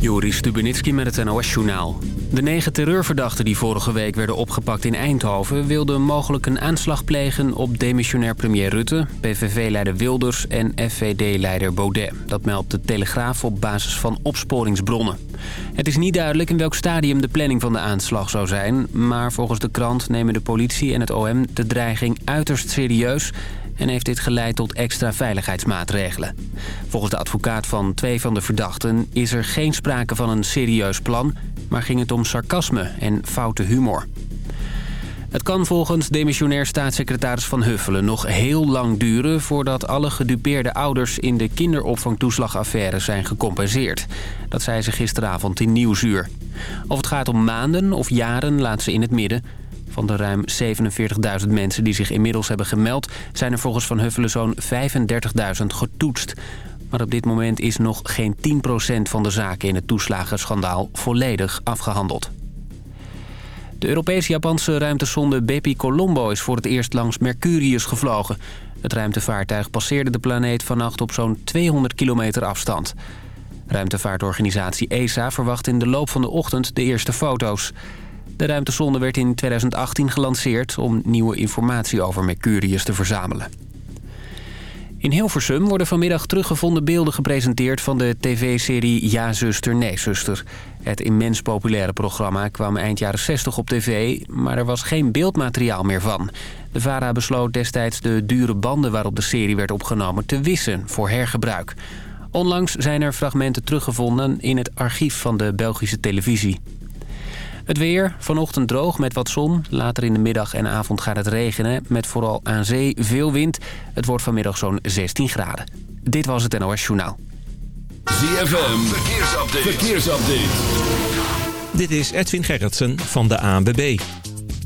Joris Stubenitski met het NOS-journaal. De negen terreurverdachten die vorige week werden opgepakt in Eindhoven... wilden mogelijk een aanslag plegen op demissionair premier Rutte... PVV-leider Wilders en FVD-leider Baudet. Dat meldt de Telegraaf op basis van opsporingsbronnen. Het is niet duidelijk in welk stadium de planning van de aanslag zou zijn... maar volgens de krant nemen de politie en het OM de dreiging uiterst serieus en heeft dit geleid tot extra veiligheidsmaatregelen. Volgens de advocaat van twee van de verdachten is er geen sprake van een serieus plan... maar ging het om sarcasme en foute humor. Het kan volgens demissionair staatssecretaris Van Huffelen nog heel lang duren... voordat alle gedupeerde ouders in de kinderopvangtoeslagaffaire zijn gecompenseerd. Dat zei ze gisteravond in Nieuwsuur. Of het gaat om maanden of jaren laat ze in het midden... Van de ruim 47.000 mensen die zich inmiddels hebben gemeld... zijn er volgens Van Huffelen zo'n 35.000 getoetst. Maar op dit moment is nog geen 10% van de zaken in het toeslagenschandaal volledig afgehandeld. De Europees-Japanse ruimtesonde Bepi Colombo is voor het eerst langs Mercurius gevlogen. Het ruimtevaartuig passeerde de planeet vannacht op zo'n 200 kilometer afstand. Ruimtevaartorganisatie ESA verwacht in de loop van de ochtend de eerste foto's. De ruimtesonde werd in 2018 gelanceerd om nieuwe informatie over Mercurius te verzamelen. In Hilversum worden vanmiddag teruggevonden beelden gepresenteerd van de tv-serie Ja zuster, nee zuster. Het immens populaire programma kwam eind jaren 60 op tv, maar er was geen beeldmateriaal meer van. De VARA besloot destijds de dure banden waarop de serie werd opgenomen te wissen voor hergebruik. Onlangs zijn er fragmenten teruggevonden in het archief van de Belgische televisie. Het weer, vanochtend droog met wat zon. Later in de middag en avond gaat het regenen. Met vooral aan zee veel wind. Het wordt vanmiddag zo'n 16 graden. Dit was het NOS Journaal. ZFM, verkeersupdate. verkeersupdate. Dit is Edwin Gerritsen van de ANWB.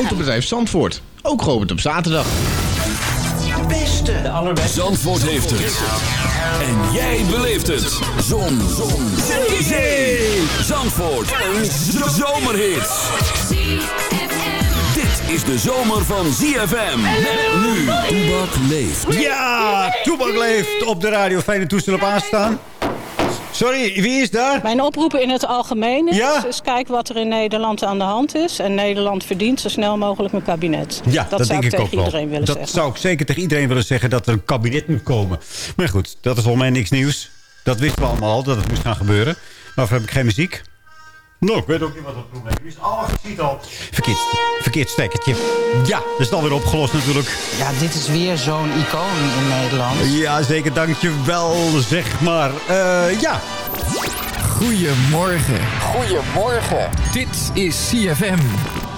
Autobedrijf Zandvoort, ook geopend op zaterdag. De beste, de allerbeste. Zandvoort heeft het. En jij beleeft het. Zon. Zon. Zee. Zee. Zandvoort. Een zomerhit. Dit is de zomer van ZFM. Met nu. Toebak leeft. Ja, Toebak leeft op de radio. Fijne toestel op aanstaan. Sorry, wie is daar? Mijn oproep in het algemeen is, Ja? is kijk wat er in Nederland aan de hand is. En Nederland verdient zo snel mogelijk een kabinet. Ja, dat, zou denk ik tegen ook iedereen wel. willen Dat zeggen. zou ik zeker tegen iedereen willen zeggen dat er een kabinet moet komen. Maar goed, dat is volgens mij niks nieuws. Dat wisten we allemaal al, dat het moest gaan gebeuren. Maar waarvoor heb ik geen muziek? Nou, ik weet ook niet wat het probleem is. Alles ziet al. Verkeerd, verkeerd stekkertje. Ja, dat is dan weer opgelost natuurlijk. Ja, dit is weer zo'n icoon in Nederland. Ja, zeker, dankjewel, zeg maar. Eh, ja, Goedemorgen. Goedemorgen. Dit is CFM.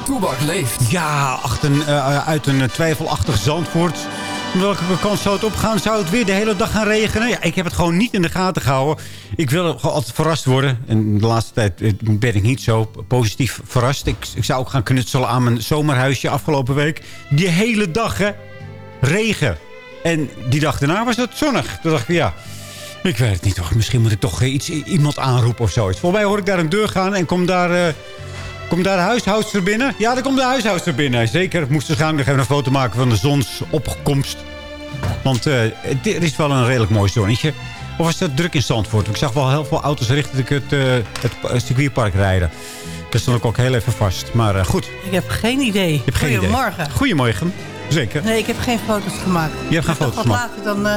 Toebak leeft. Ja, achter eh, uit een twijfelachtig Zandvoort. Welke kant zou het opgaan? Zou het weer de hele dag gaan regenen? Ja, ik heb het gewoon niet in de gaten gehouden. Ik wil altijd verrast worden. En de laatste tijd eh, ben ik niet zo positief verrast. Ik, ik zou ook gaan knutselen aan mijn zomerhuisje afgelopen week. Die hele dag, hè. Regen. En die dag daarna was het zonnig. Toen dacht ik, ja... Ik weet het niet toch. Misschien moet ik toch iets, iemand aanroepen of zoiets. Volgens mij hoor ik daar een deur gaan en kom daar... eh, Komt daar de huishoudster binnen? Ja, daar komt de huishoudster binnen. Zeker. Ik moest waarschijnlijk nog even een foto maken van de zonsopkomst. Want eh, het is wel een redelijk mooi zonnetje. Of was dat druk in Zandvoort? Ik zag wel heel veel auto's richting het, eh, het circuitpark rijden. Daar stond ik ook heel even vast. Maar eh, goed, Ik heb geen idee. je hebt geen Goedemorgen. idee. Goedemorgen. Zeker. Nee, ik heb geen foto's gemaakt. Je hebt geen foto's Wat gemaakt. later dan eh,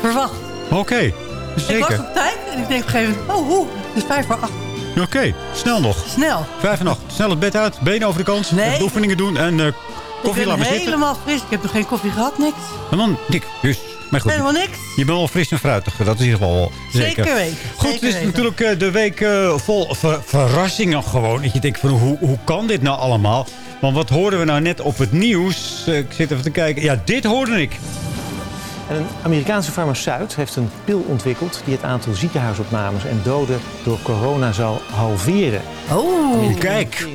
verwacht. Oké. Ik was Zeker. op tijd en ik denk op een gegeven moment... Oh, hoe, het is vijf voor acht. Oké, snel nog. Snel. Vijf en acht. Snel het bed uit, benen over de kant. Nee. de oefeningen doen en eh, Ik koffie ben laten zitten. helemaal fris. Ik heb nog geen koffie gehad, niks. En dan, dik. Dus, maar goed. Helemaal niks. Je bent wel fris en fruitig. Dat is in ieder geval wel zeker. Zeker weten. Goed, het is weten. natuurlijk eh, de week eh, vol ver- verrassingen gewoon. Dat je denkt van hoe, hoe kan dit nou allemaal? Want wat hoorden we nou net op het nieuws? Ik zit even te kijken. Ja, dit hoorde ik. En een Amerikaanse farmaceut heeft een pil ontwikkeld... die het aantal ziekenhuisopnames en doden door corona zal halveren. Oh, kijk.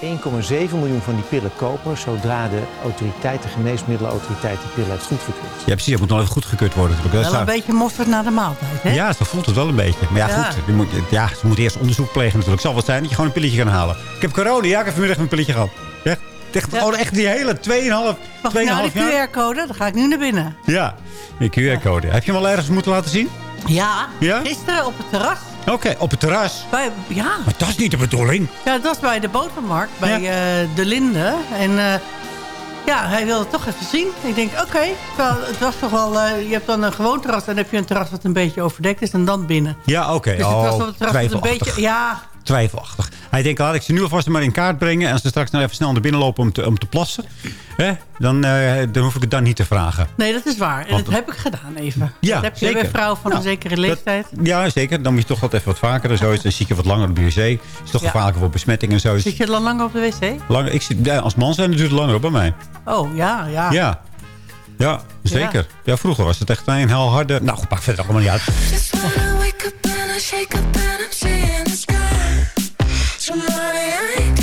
wil 1,7 miljoen van die pillen kopen... zodra de autoriteit, de geneesmiddelenautoriteit, die pillen heeft goedgekeurd. Ja, precies. Het moet nog even goedgekeurd worden. natuurlijk. Dat Wel een beetje mosterd na de maaltijd, hè? Ja, zo voelt het wel een beetje. Maar ja, Ja. goed. Je moet, ja, ze moeten eerst onderzoek plegen natuurlijk. Het zal wel zijn dat je gewoon een pilletje kan halen. Ik heb corona. Ja, ik heb vanmiddag een pilletje gehad. Ja. oh, echt die hele 2,5 Mag ik nou 2,5 de jaar. QR-code? Dan ga ik nu naar binnen. Ja, die QR-code. Heb je hem al ergens moeten laten zien? Ja, Ja? gisteren op het terras. Oké, op het terras. Bij, ja. Maar dat is niet de bedoeling. ja, dat was bij de botermarkt, bij eh, De Linde. En eh, ja, hij wilde het toch even zien. Ik denk, oké, het was toch wel... eh, je hebt dan een gewoon terras en dan heb je een terras wat een beetje overdekt is en dan binnen. Ja, oké. Dus het was oh, op het terras wat een beetje... Ja, Twijfelachtig. Hij denkt, laat ik ze nu alvast maar in kaart brengen. En als ze straks nou even snel naar binnen lopen om te, om te plassen. Hè, dan, eh, dan hoef ik het dan niet te vragen. nee, dat is waar. En Want- dat heb ik gedaan even. Ja, dat heb je zeker. bij een vrouw van Nou, een zekere leeftijd. Ja, zeker. Dan moet je toch wat even wat vaker en zo. Dan zie je wat langer op de wc. Is toch Ja. gevaarlijker voor besmetting en zo. Zit je dan lang op de wc? Langer, ik zit, ja, als man zijn het duurt het langer op bij mij. Oh, ja, ja. Ja. Ja, zeker. Ja, vroeger was het echt een heel harde... Nou, goed, pak verder allemaal niet uit. Somebody I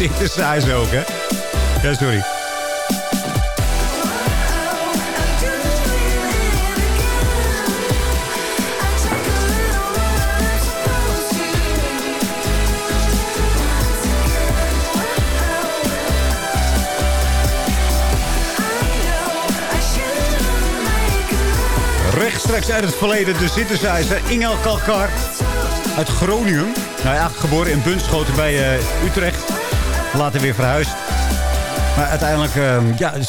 synthesizer ook, hè? Ja, sorry. Rechtstreeks uit het verleden de synthesizer Ingel Kalkar uit Groningen. Nou ja, geboren in Bunschoten bij eh, Utrecht. Later weer verhuisd. Maar uiteindelijk, ehm, ja,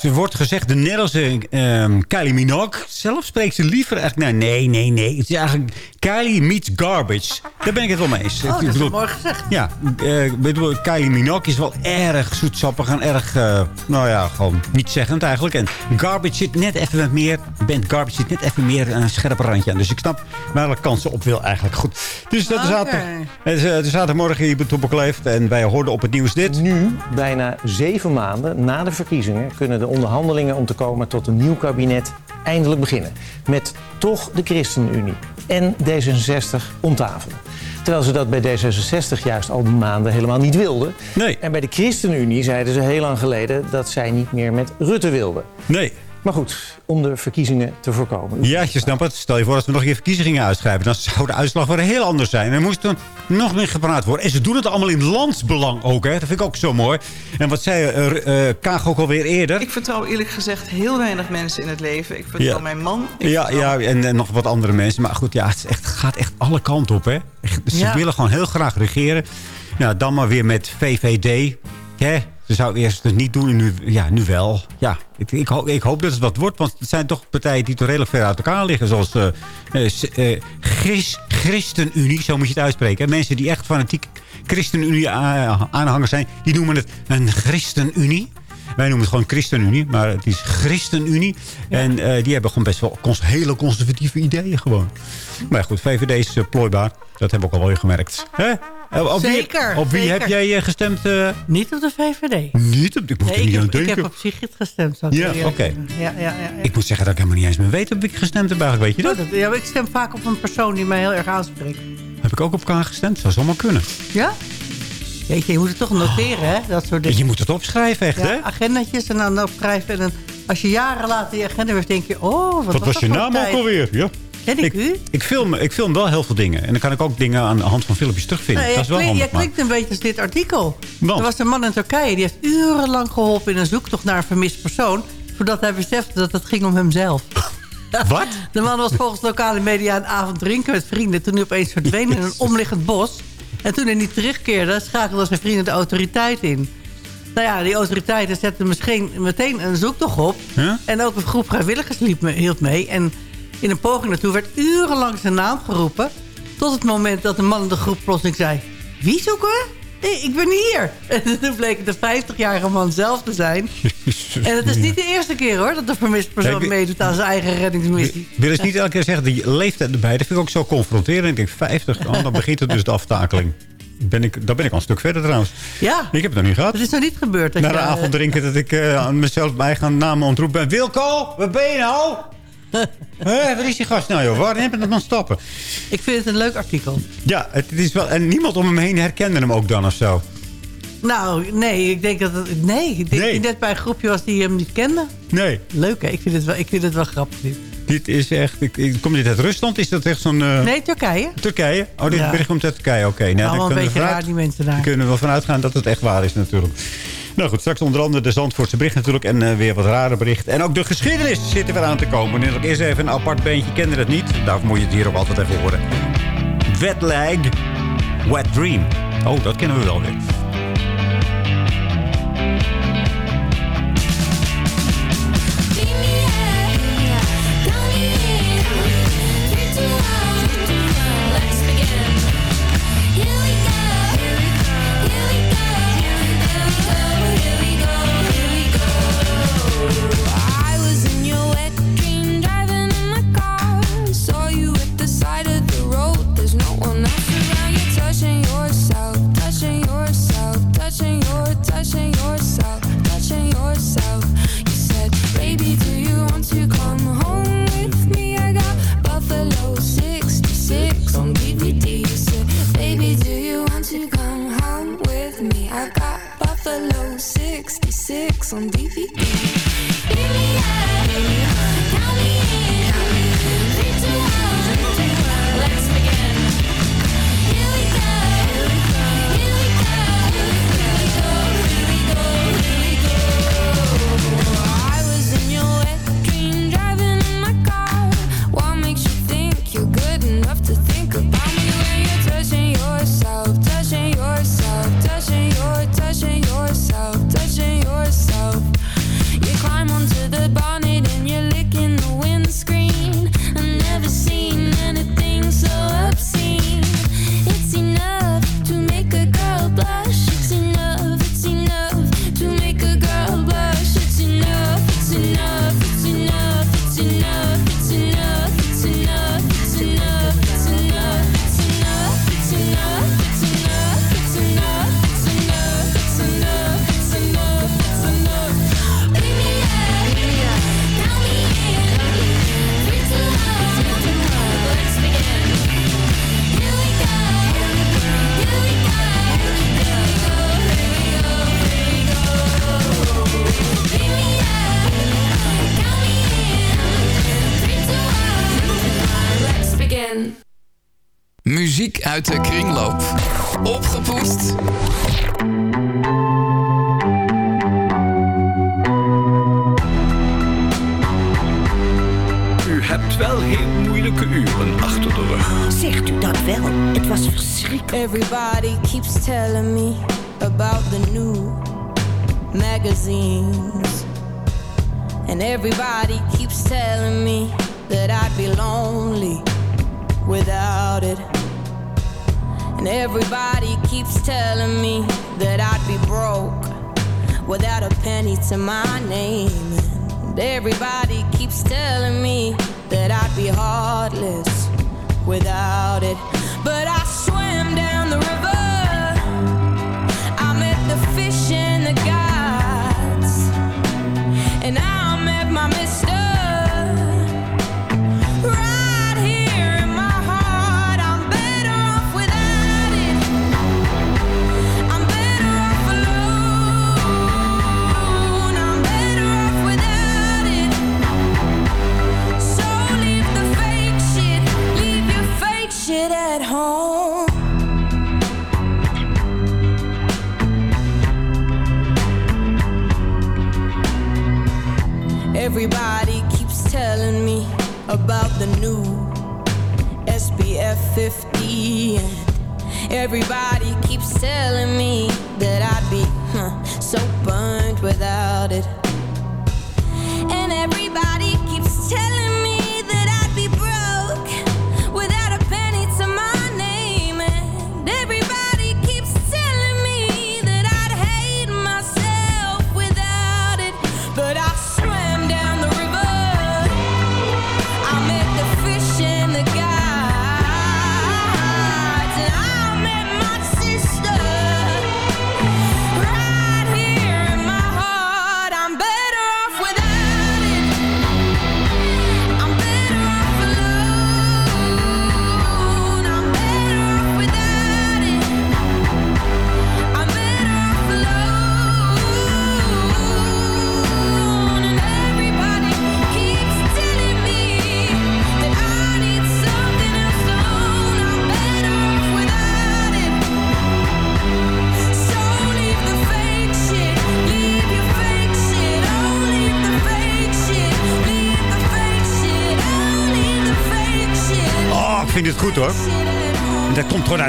ze, wordt gezegd, de Nederlandse ehm, Kylie Minogue. Zelf spreekt ze liever eigenlijk, nou, nee, nee, nee. Het is eigenlijk Kylie meets garbage. Daar ben ik het wel mee eens. Oh, dat Ik is bedoel- mooi gezegd. ja, ik bedoel, Kylie Minogue is wel erg zoetsappig en erg, eh, nou ja, gewoon niet zeggend eigenlijk. En Garbage zit net even wat meer, Band Garbage zit net even meer een scherp randje aan. Dus ik snap waar de kansen op wil eigenlijk. Goed, dus dat is zaterdag, het is, eh, het is zaterdagmorgen hier bij. En wij hoorden op het nieuws dit. Nu, bijna zeven maanden na de verkiezingen, kunnen de onderhandelingen om te komen tot een nieuw kabinet eindelijk beginnen. Met toch de ChristenUnie en D66 om tafel. Terwijl ze dat bij D66 juist al maanden helemaal niet wilden. Nee. En bij de ChristenUnie zeiden ze heel lang geleden dat zij niet meer met Rutte wilden. Nee. Maar goed, om de verkiezingen te voorkomen. Ja, je snapt het. Stel je voor dat we nog een keer verkiezingen uitschrijven. Dan zou de uitslag weer heel anders zijn. Er moest dan nog meer gepraat worden. En ze doen het allemaal in landsbelang ook. Hè. Dat vind ik ook zo mooi. En wat zei eh, eh, Kaag ook alweer eerder. Ik vertrouw eerlijk gezegd heel weinig mensen in het leven. Ik vertrouw Ja. mijn man. Ja, vertrouw- ja en, en nog wat andere mensen. Maar goed, ja, het, is echt, het gaat echt alle kanten op. Hè. Echt, Ze Ja. willen gewoon heel graag regeren. Nou, dan maar weer met VVD. Ze zou eerst het niet doen en nu, ja, nu wel. Ja, ik, ik, hoop, ik hoop dat het wat wordt. Want het zijn toch partijen die toch redelijk ver uit elkaar liggen. Zoals eh, Chris, ChristenUnie, zo moet je het uitspreken. Mensen die echt fanatiek ChristenUnie-aanhangers zijn... die noemen het een ChristenUnie. Wij noemen het gewoon ChristenUnie, maar het is ChristenUnie. En die hebben gewoon best wel cons- hele conservatieve ideeën gewoon. Maar goed, VVD is plooibaar. Dat hebben we ook al wel gemerkt. Hè? Eh, Op wie- Zeker, Op wie zeker. heb jij eh, gestemd? eh? Niet op de VVD. Niet op, ik moet Nee, er ik, niet aan heb, ik denken. heb op Sigrid gestemd. ik Ja, oké. Ja, ja, ja, ja. Ik moet zeggen dat ik helemaal niet eens meer weet op wie ik gestemd heb eigenlijk. Weet je dat? Oh, dat- ja, ik stem vaak op een persoon die mij heel erg aanspreekt. Heb ik ook op elkaar gestemd? Zou zomaar kunnen. Ja? Weet je, je moet het toch noteren, hè? Dat soort dingen. Je moet het opschrijven echt, hè? Agendatjes en dan opschrijven. En dan, als je jaren later die agenda weer denk je... Oh, wat, Wat was was dat je naam ook alweer? Ja. Ken ik, u? Ik film, ik film wel heel veel dingen. En dan kan ik ook dingen aan de hand van filmpjes terugvinden. Nee, dat is wel klink- handig. jij klinkt een beetje als dit artikel. Want? Er was een man in Turkije die heeft urenlang geholpen in een zoektocht naar een vermist persoon. Voordat hij besefte dat het ging om hemzelf. Wat? De man was volgens lokale media een avond drinken met vrienden... toen hij opeens verdween in een omliggend bos. En toen hij niet terugkeerde, schakelde zijn vrienden de autoriteit in. Nou ja, die autoriteiten zetten misschien meteen een zoektocht op. En ook een groep vrijwilligers liep me, hield mee. En in een poging naartoe werd urenlang zijn naam geroepen... tot het moment dat de man in de groep plotseling zei... Wie zoeken we? Nee, ik ben hier. En toen bleek het de 50-jarige man zelf te zijn. En het is niet de eerste keer hoor... dat de vermist persoon Nee, meedoet aan zijn eigen reddingsmissie. Wil eens niet elke keer zeggen, die leeftijd erbij. Dat vind ik ook zo confronterend. Ik denk, 50, oh, dan begint het dus de aftakeling. Ben ik, daar ben ik al een stuk verder trouwens. Ja, Ik heb het nog niet gehad. het is nog niet gebeurd. dat Na de je, eh, avond drinken dat ik eh, aan mezelf mijn eigen naam ontroep ben. Wilco, waar ben je nou? Hé, waar is die gast nou joh? Waar heb je dat stappen? Ik vind het een leuk artikel. Ja, het is wel, en niemand om hem heen herkende hem ook dan of zo. Nou, nee, ik denk dat het... Nee, ik denk dat Nee. net bij een groepje was die hem niet kende. Nee, Leuk, hè? Ik vind het wel, ik vind het wel grappig. dit. dit is echt... Komt dit uit Rusland? Is dat echt zo'n... eh, Nee, Turkije. Turkije? Oh, dit Ja. bericht komt uit Turkije. Oké, nou, Allemaal dan een kunnen we beetje vanuit- raar, die mensen daar. Daar kunnen we wel vanuit gaan dat het echt waar is natuurlijk. Nou goed, straks onder andere de Zandvoortse bericht natuurlijk. En eh, weer wat rare berichten. En ook de geschiedenis zit er weer aan te komen. En ook eerst even een apart beentje. Kende het niet. Daarvoor moet je het hier ook altijd even horen. Wet Lag, Wet Dream. Oh, dat kennen we wel weer. Buffalo 66 on DVD. Everybody keeps telling me that I'd be lonely without it. And everybody keeps telling me that I'd be broke without a penny to my name. And everybody keeps telling me that I'd be heartless without it.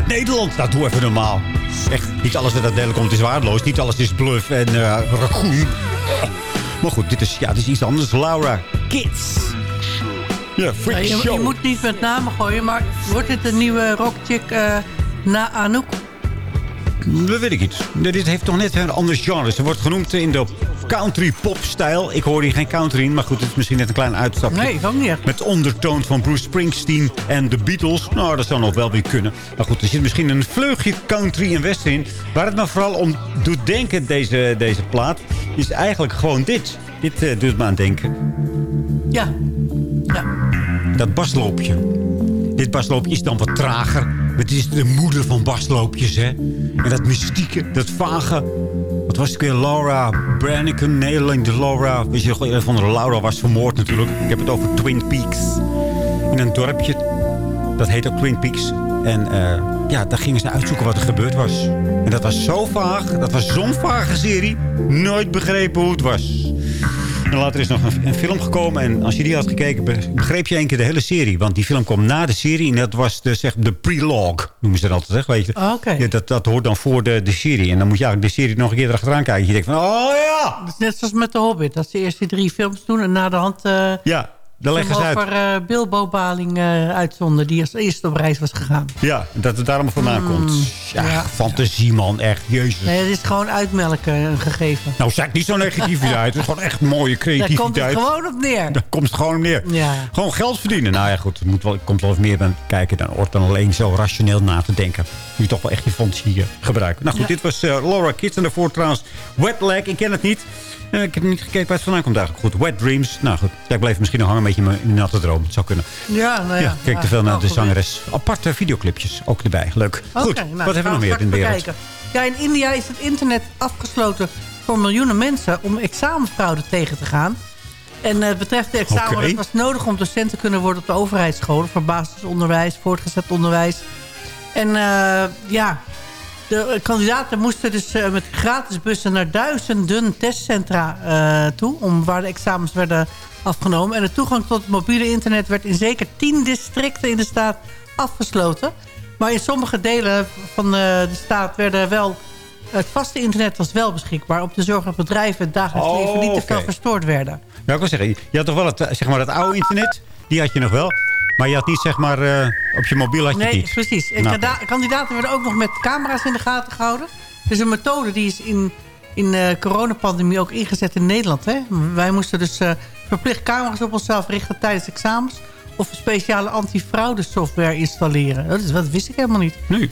Nederland. Dat doe even normaal. Echt, niet alles wat uit Nederland komt is waardeloos. Niet alles is bluff en ragout. Maar goed, dit is, ja, dit is iets anders. Laura Kids. Ja, freak je, show. je moet niet met namen gooien, maar wordt dit een nieuwe rockchick eh na Anouk? Dat weet ik niet. Dit heeft toch net een ander genre. Ze wordt genoemd in de country pop stijl. Ik hoor hier geen country in, maar goed, het is misschien net een klein uitstapje. Nee, ik ook niet. Met ondertoon van Bruce Springsteen en de Beatles. Nou, dat zou nog wel weer kunnen. Maar goed, er zit misschien een vleugje country en western in. Waar het me vooral om doet denken, deze, deze plaat, is eigenlijk gewoon dit. Dit eh, doet me aan denken. Ja. ja. Dat basloopje. Dit basloopje is dan wat trager. Het is de moeder van basloopjes, hè. En dat mystieke, dat vage... Was het weer? Laura Branigan? Nee, de Laura... Weet je, een van de Laura was vermoord natuurlijk. Ik heb het over Twin Peaks. In een dorpje. Dat heet ook Twin Peaks. En eh, ja, daar gingen ze uitzoeken wat er gebeurd was. En dat was zo vaag. Dat was zo'n vage serie. Nooit begrepen hoe het was. En later is nog een, een film gekomen. En als je die had gekeken, be- begreep je één keer de hele serie. Want die film kwam na de serie. En dat was de, zeg, de prelogue, noemen ze dat altijd. Weet je. Oh. Ja, dat, dat hoort dan voor de, de serie. En dan moet je eigenlijk de serie nog een keer erachteraan kijken. Je denkt van, oh ja! Is net zoals met The Hobbit. Dat ze eerst die drie films doen en na de hand... eh Ja, daar leggen ze uit. over eh, Bilbo Baling eh uitzonden. Die als eerste op reis was gegaan. Ja, dat het daarom vandaan Hmm, komt. Ja, ja. fantasie man, echt. Jezus. Nee, het is gewoon uitmelken, een gegeven. Nou, zeg niet zo negativiteit. Het is gewoon echt mooie Daar komt het creativiteit. gewoon op neer. Daar komt het gewoon op neer. Ja. Gewoon geld verdienen. Nou ja, goed. Het moet wel, komt wel eens meer bij kijken dan, dan alleen zo rationeel na te denken. Moet je toch wel echt je fantasie eh, gebruiken. Nou goed, Ja. dit was eh, Laura Kids. En daarvoor trouwens Wet Leg. Ik ken het niet. Eh, ik heb niet gekeken waar het vandaan komt eigenlijk. Goed, Wet Dreams. Nou goed, ja, ik bleef misschien nog hangen een beetje in mijn natte droom. Het zou kunnen. Ja, nou ja. Ja, kijk te veel naar wel de zangeres. Aparte videoclipjes ook erbij. Leuk. Goed, nou, wat hebben we nog meer in de straks wereld? bekijken. Ja, in India is het internet afgesloten voor miljoenen mensen... om examenfraude tegen te gaan. En het betreft de examen, het was nodig om docent te kunnen worden op de overheidsscholen... voor basisonderwijs, voortgezet onderwijs. En eh, ja, de kandidaten moesten dus eh, met gratis bussen naar duizenden testcentra eh, toe... Om, waar de examens werden afgenomen. En de toegang tot het mobiele internet werd in zeker tien districten in de staat afgesloten. Maar in sommige delen van de staat werden wel... Het vaste internet was wel beschikbaar... om te zorgen dat bedrijven het dagelijks Oh, leven niet te veel verstoord werden. Ja, ik wil zeggen, je had toch wel het, zeg maar, het oude internet. Die had je nog wel. Maar je had niet, zeg maar, eh, op je mobiel had je Nee, niet. precies. En Nou, kandidaten werden ook nog met camera's in de gaten gehouden. Dus een methode die is in, in de coronapandemie ook ingezet in Nederland. Hè? Wij moesten dus eh, verplicht camera's op onszelf richten tijdens examens. Of een speciale antifraude software installeren. Dat, is, dat wist ik helemaal niet. Nee.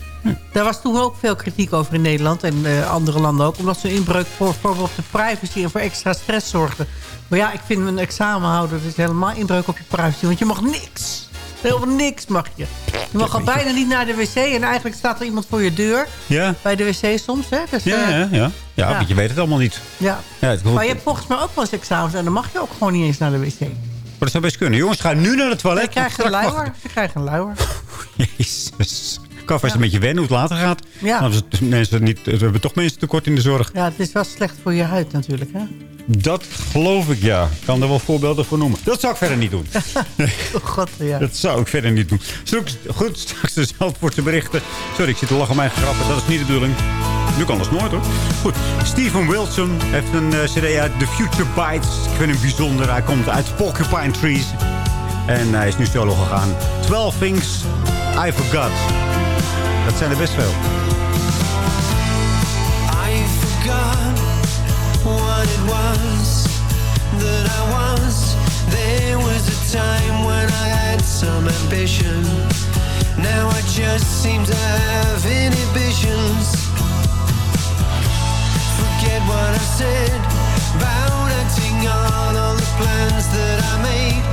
Daar was toen ook veel kritiek over in Nederland en eh, andere landen ook. Omdat ze inbreuk voor, bijvoorbeeld op de privacy en voor extra stress zorgden. Maar ja, ik vind een examenhouder dus helemaal inbreuk op je privacy. Want je mag niks. Helemaal niks mag je. Je mag al bijna niet naar de wc. En eigenlijk staat er iemand voor je deur. Ja. Bij de wc soms. Hè? Dus, Ja, eh, ja, ja. Ja, want je weet het allemaal niet. ja. Ja, het, Maar je hebt volgens mij ook wel eens examens. En dan mag je ook gewoon niet eens naar de wc. Maar dat zou best kunnen. Jongens, ga nu naar het toilet. Je krijgt een luier. Je krijgt een luier. Jezus. Kan vast een beetje wennen hoe het later gaat. Ja. Anders het mensen niet, we hebben toch mensen tekort in de zorg. Ja, het is wel slecht voor je huid natuurlijk. Hè? Dat geloof ik, ja. Ik kan er wel voorbeelden voor noemen. Dat zou ik verder niet doen. Oh god, ja. Dat zou ik verder niet doen. Straks, goed, straks de Zandvoortse berichten. Sorry, ik zit te lachen om mijn grappen. Dat is niet de bedoeling. Doe ik anders nooit hoor. Goed, Steven Wilson heeft een eh, cd uit The Future Bites. Ik vind hem bijzonder. Hij komt uit Porcupine Trees. En hij is nu solo gegaan. 12 Things I Forgot. Dat zijn er best veel. I forgot what it was that I was. There was a time when I had some ambition. Now I just seem to have inhibitions. Forget what I said about acting on all the plans that I made.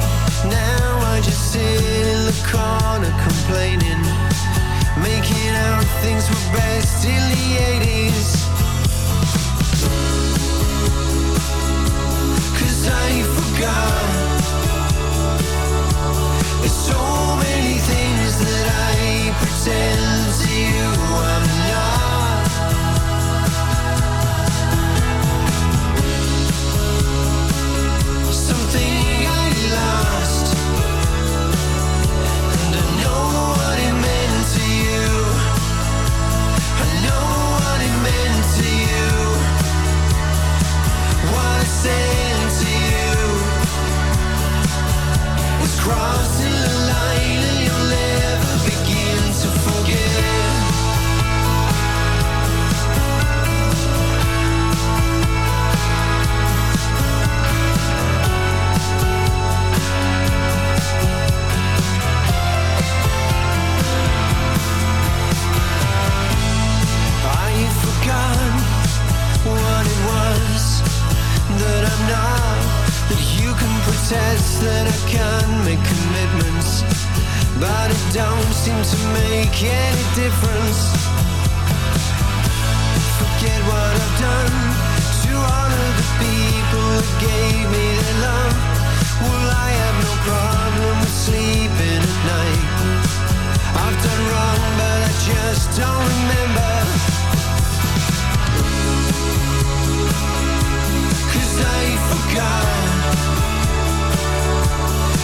Now I just sit in the corner complaining. Making out things were best in the 80s. Cause I forgot. There's so many things that I pretend to you I'm not. Was protest that I can make commitments, but it don't seem to make any difference. Forget what I've done to honor the people that gave me their love. Well, I have no problem with sleeping at night. I've done wrong, but I just don't remember. Cause I forgot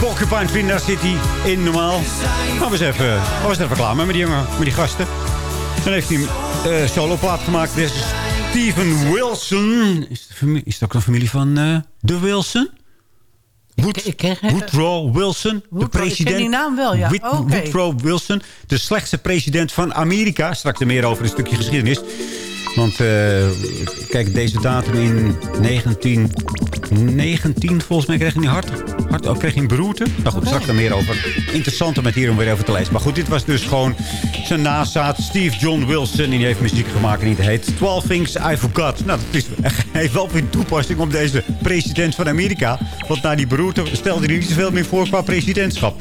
Porcupine Tree, daar zit in normaal. We zijn even, zijn even klaar met die jongen, met die gasten. Dan heeft hij een soloplaat gemaakt. Is Steven Wilson. Is, de familie, is het ook een familie van eh, de Wilson? Wood- ik Woodrow Wilson, de Woodrow, ik ken president. die naam wel, ja. Whit- Oké. Woodrow Wilson, de slechtste president van Amerika. Straks er meer over een stukje geschiedenis. Want eh, kijk, deze datum in 1919, volgens mij kreeg hij een hart, hart oh, kreeg hij een beroerte. Nou goed, straks er meer over. Interessant om het hier om weer over te lezen. Maar goed, dit was dus gewoon zijn nazaat Steve John Wilson. En die heeft muziek gemaakt en die heet 12 Things I Forgot. Nou, dat is, heeft wel weer toepassing op deze president van Amerika. Want na die beroerte stelde hij niet zoveel meer voor qua presidentschap.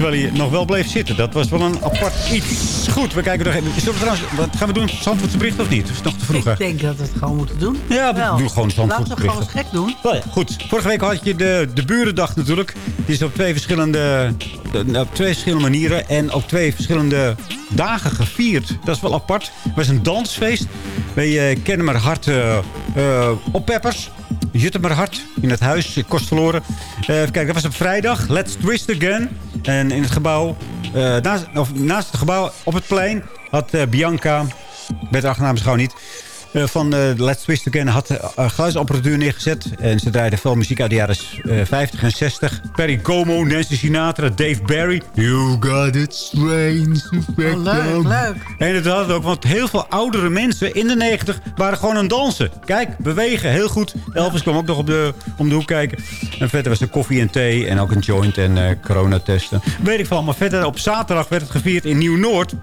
Terwijl hij nog wel bleef zitten. Dat was wel een apart iets. Goed, we kijken nog even. Zullen we trouwens, wat gaan we doen? Zandvoortse bericht of niet? Of is het nog te vroeg? Ik denk dat we het gewoon moeten doen. Ja, we Wel. doen gewoon Zandvoortse Laten we gewoon gek doen. Wel ja, goed. Vorige week had je de, de Burendag natuurlijk. Die is op twee verschillende, de- op twee verschillende manieren en op twee verschillende dagen gevierd. Dat is wel apart. Het was een dansfeest bij uh, Kennemer Hart eh eh, op Peppers. Juttemer Hart in het huis, in Kostverloren. Eh even kijken, dat was op vrijdag. Let's Twist Again. En in het gebouw, eh, naast, of naast het gebouw op het plein had eh, Bianca, weet de achternaam is gewoon niet... eh, van eh, Let's Twist Again had uh, geluidsapparatuur neergezet. En ze draaiden veel muziek uit de jaren eh, 50 en 60. Perry Como, Nancy Sinatra, Dave Barry. You got it strange. Oh, leuk, leuk. En het had het ook, want heel veel oudere mensen in de 90 waren gewoon aan het dansen. Kijk, bewegen, heel goed. Elvis kwam ook nog op de, om de hoek kijken. En verder was er koffie en thee en ook een joint en coronatesten. Weet ik van, maar verder op zaterdag werd het gevierd in Nieuw-Noord.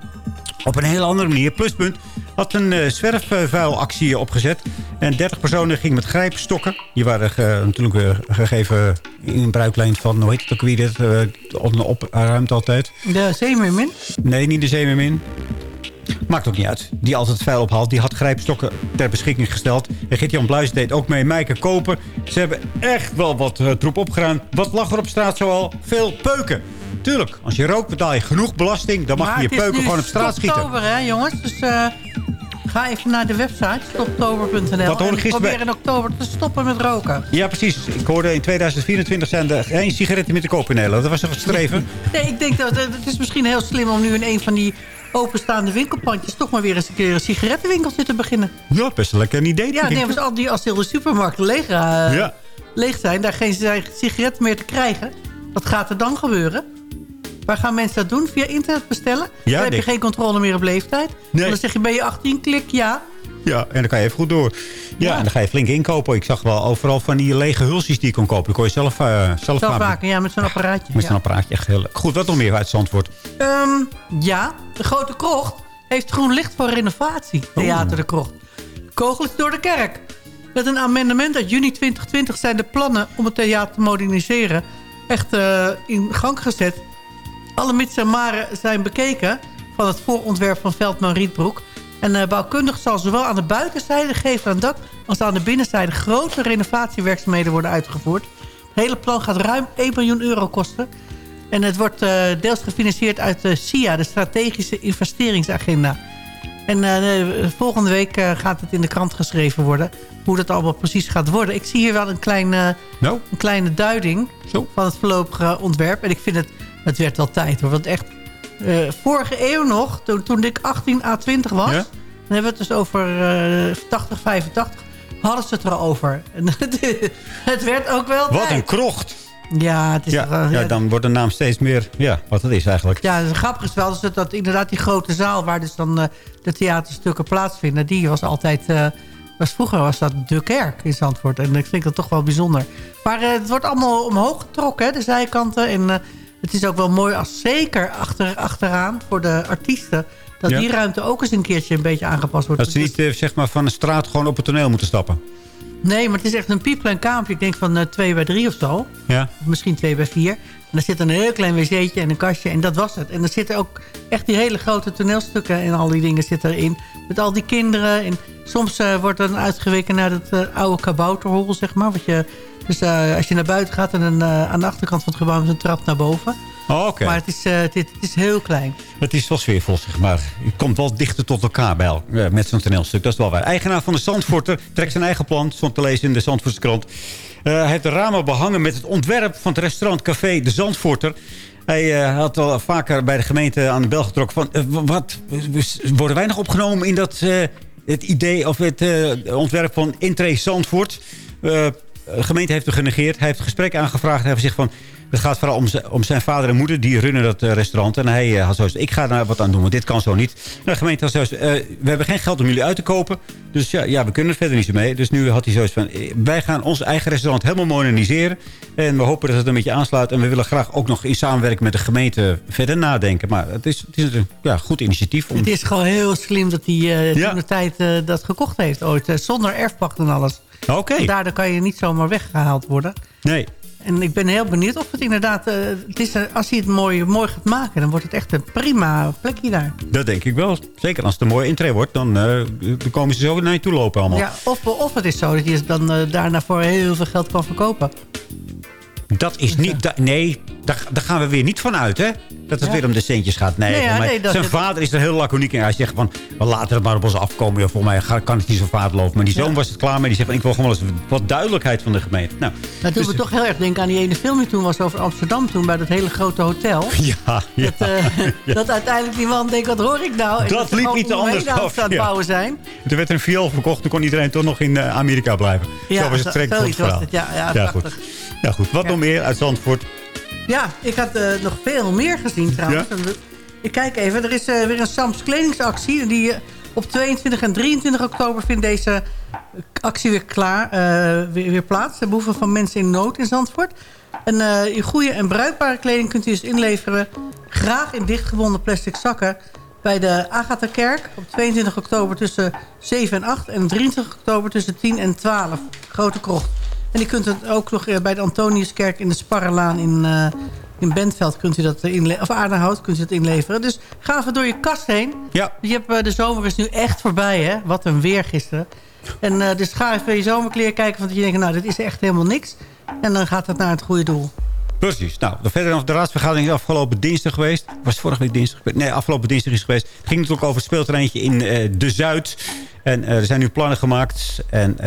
Op een hele andere manier. Pluspunt had een eh, zwerfvuilactie opgezet. En 30 personen gingen met grijpstokken. Die waren natuurlijk eh, gegeven in een bruiklijn van, hoe heet het ook weer, dit, eh, opruimt altijd. De Zeemermin. Nee, niet de Zeemermin. Maakt ook niet uit. Die altijd het vuil ophaalt. Die had grijpstokken ter beschikking gesteld. En Gert-Jan Bluis deed ook mee. Mijke Koper. Ze hebben echt wel wat troep opgeruimd. Wat lag er op straat zoal? Veel peuken. Tuurlijk, als je rookt betaal je genoeg belasting. Dan mag Maar je je het is peuken gewoon op straat schieten. oktober, hè jongens. Dus eh, ga even naar de website, stoptober.nl. En ik gisteren probeer in oktober te stoppen met roken. Ja, precies. Ik hoorde in 2024 zijn er geen sigaretten meer te kopen in Nederland. Dat was toch gestreven? Nee, ik denk dat het is misschien heel slim om nu in een van die openstaande winkelpandjes... toch maar weer eens een keer een sigarettenwinkeltje te beginnen. Ja, best een lekker idee. Ja, denk ik. nee, als al die als heel de supermarkten leeg, eh, Ja. leeg zijn... daar geen sigaretten meer te krijgen. Wat gaat er dan gebeuren? Waar gaan mensen dat doen? Via internet bestellen? dan heb je geen controle meer op leeftijd. Nee. Dan zeg je, ben je 18? Klik ja. Ja, en dan kan je even goed door. Ja, en dan ga je flink inkopen. Ik zag wel overal van die lege hulsjes die je kon kopen. Die kon je zelf, eh zelf, Zelf maken. ja, met zo'n apparaatje. Met ja. zo'n apparaatje. Echt heel leuk. Goed, wat nog meer uit Zandvoort? Ehm, ja, de Grote Krocht heeft groen licht voor renovatie. Theater de Krocht. Kogels door de kerk. Met een amendement uit juni 2020 zijn de plannen om het theater te moderniseren echt eh, in gang gezet. Alle mits en maren zijn bekeken van het voorontwerp van Veldman Rietbroek. En eh, bouwkundig zal zowel aan de buitenzijde, gevel en dak... als aan de binnenzijde grote renovatiewerkzaamheden worden uitgevoerd. Het hele plan gaat ruim 1 miljoen euro kosten. En het wordt eh, deels gefinancierd uit de SIA, de Strategische Investeringsagenda. En eh, volgende week eh, gaat het in de krant geschreven worden. Hoe dat allemaal precies gaat worden. Ik zie hier wel een, klein, eh, Nou? een kleine duiding van het voorlopige ontwerp. En ik vind het, het werd wel tijd hoor. Want echt, eh, vorige eeuw nog, toen, toen ik 18 à 20 was... Ja? dan hebben we het dus over eh 80, 85... hadden ze het er al over. Het, werd ook wel Wat tijd. een krocht. Ja, het is Ja, wel- ja, dan wordt de naam steeds meer ja, wat het is eigenlijk. ja, het grappige is wel dus dat, dat inderdaad die grote zaal... waar dus dan eh, de theaterstukken plaatsvinden... die was altijd... eh, was, vroeger was dat de kerk in Zandvoort. En ik vind dat toch wel bijzonder. Maar het wordt allemaal omhoog getrokken, hè, de zijkanten. En het is ook wel mooi als zeker achter, achteraan voor de artiesten... dat Ja. die ruimte ook eens een keertje een beetje aangepast wordt. Dat ze niet eh, zeg maar, van de straat gewoon op het toneel moeten stappen. Nee, maar het is echt een piepklein kamertje. Ik denk van eh 2 bij 3 of zo. Ja. Of misschien 2 bij 4. En er zit een heel klein wc'tje en een kastje. En dat was het. En er zitten ook echt die hele grote toneelstukken en al die dingen zitten erin. Met al die kinderen. En soms eh, wordt er dan uitgeweken naar het eh, oude kabouterhol, zeg maar. Wat je, dus als je naar buiten gaat en aan de achterkant van het gebouw is een trap naar boven. Oh, Oké. Maar het is, eh, het, is- het is heel klein. Het is wel sfeervol, zeg maar. Je komt wel dichter tot elkaar bij, eh, met zo'n toneelstuk. Dat is wel waar. Eigenaar van de Zandvoorter trekt zijn eigen plan. Stond te lezen in de Zandvoortse krant. Eh, hij heeft de ramen behangen met het ontwerp van het restaurant Café de Zandvoorter. Hij had al vaker bij de gemeente aan de bel getrokken van... wat, worden wij nog opgenomen in dat, het idee of het ontwerp van Intree Zandvoort? De gemeente heeft hem genegeerd. Hij heeft gesprek aangevraagd. Hij heeft gezegd van... Het gaat vooral om, om zijn vader en moeder. Die runnen dat eh, restaurant. En hij uh, had zoiets. Ik ga daar wat aan doen. Want dit kan zo niet. Nou, de gemeente had zoiets. Uh, we hebben geen geld om jullie uit te kopen. Dus ja, ja, we kunnen er verder niet zo mee. Dus nu had hij zoiets van. Wij gaan ons eigen restaurant helemaal moderniseren. En we hopen dat het een beetje aansluit. En we willen graag ook nog in samenwerking met de gemeente verder nadenken. Maar het is, het is een ja, goed initiatief. Om... Het is gewoon heel slim dat hij ja. toen de tijd dat gekocht heeft ooit. zonder erfpacht en alles. Oké. Okay. Daardoor kan je niet zomaar weggehaald worden. Nee. En ik ben heel benieuwd of het inderdaad... Uh, het is, als hij het mooi, mooi gaat maken... dan wordt het echt een prima plekje daar. Dat denk ik wel. Zeker als het een mooie intree wordt... dan, uh, dan komen ze zo naar je toe lopen allemaal. Ja, of, of het is zo dat je dan uh, daarna voor heel veel geld kan verkopen. Dat is niet... Da nee, daar, daar, gaan we weer niet van uit, hè? Dat het ja. weer om de centjes gaat. Nee, nee, ja, nee zijn vader is er heel laconiek in. Hij zegt van, we laten het maar op ons afkomen. Ja, volgens mij kan het niet zo vaart lopen. Maar die zoon was het klaar mee. Die zegt van, ik wil gewoon eens wat duidelijkheid van de gemeente. Nou, dat doet dus, me toch heel erg denken aan die ene film die toen was over Amsterdam. Toen bij dat hele grote hotel. Ja, ja. Dat, uh, dat uiteindelijk die man denkt, wat hoor ik nou? Dat liep niet anders af. aan het bouwen zijn. Toen werd er een viool verkocht. Toen kon iedereen toch nog in uh, Amerika blijven. Ja, zo was het trek was het. Ja, ja, ja goed. Ja, goed. Wat nog meer uit Zandvoort? Ja, ik had uh, nog veel meer gezien trouwens. Ja? Ik kijk even, er is uh, weer een Sams kledingsactie. Die, uh, op 22 en 23 oktober vindt deze actie weer, klaar, weer, weer, plaats. De behoeven van mensen in nood in Zandvoort. En uh, goede en bruikbare kleding kunt u dus inleveren. Graag in dichtgebonden plastic zakken. Bij de Agatha-kerk op 22 oktober tussen 7 en 8. En 23 oktober tussen 10 en 12. Grote krocht. En die kunt het ook nog bij de Antoniuskerk in de Sparrelaan in, uh, in Bentveld kunt u dat inleveren. Of Aardenhout kunt u dat inleveren. Dus ga even door je kast heen. Ja. Je hebt, uh, de zomer is nu echt voorbij, hè? Wat een weer gisteren. En uh, dus ga even je zomerkleren kijken. Want je denkt, nou, dit is echt helemaal niks. En dan gaat het naar het goede doel. Precies. Nou, verder de raadsvergadering is afgelopen dinsdag geweest. Was vorige week dinsdag? Nee, afgelopen dinsdag is geweest. Het ging natuurlijk over het speelterreintje in uh, De Zuid. En uh, er zijn nu plannen gemaakt. En uh,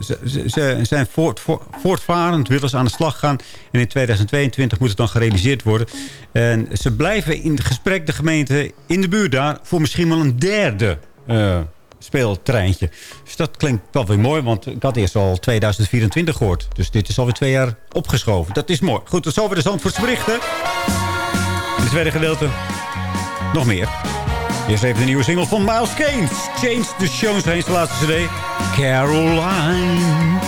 ze, ze, zijn voort, voort, voortvarend, willen aan de slag gaan. En in 2022 moet het dan gerealiseerd worden. En ze blijven in gesprek, de gemeente, in de buurt daar... voor misschien wel een derde speeltreintje. Dus dat klinkt wel weer mooi, want ik had eerst al 2024 gehoord. Dus dit is alweer twee jaar opgeschoven. Dat is mooi. Goed, tot zover de Zandvoorts berichten. In het tweede gedeelte nog meer. Eerst even de nieuwe single van Miles Kane. Change the Show, zijn laatste cd. Caroline.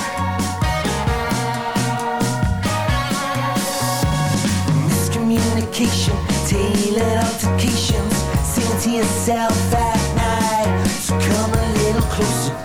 To yourself closer,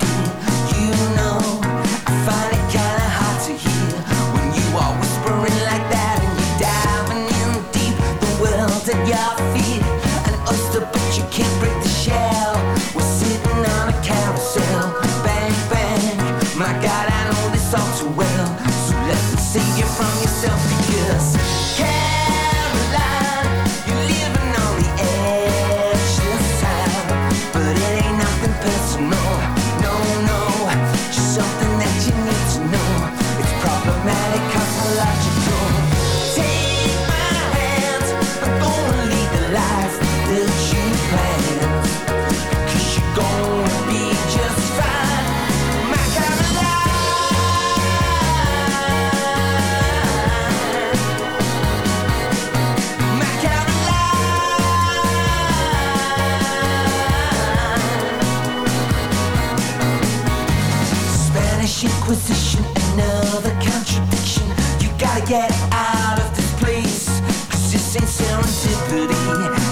get out of this place. Cause this ain't serendipity.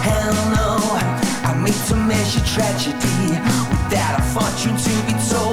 Hell no. I made to measure tragedy without a fortune to be told.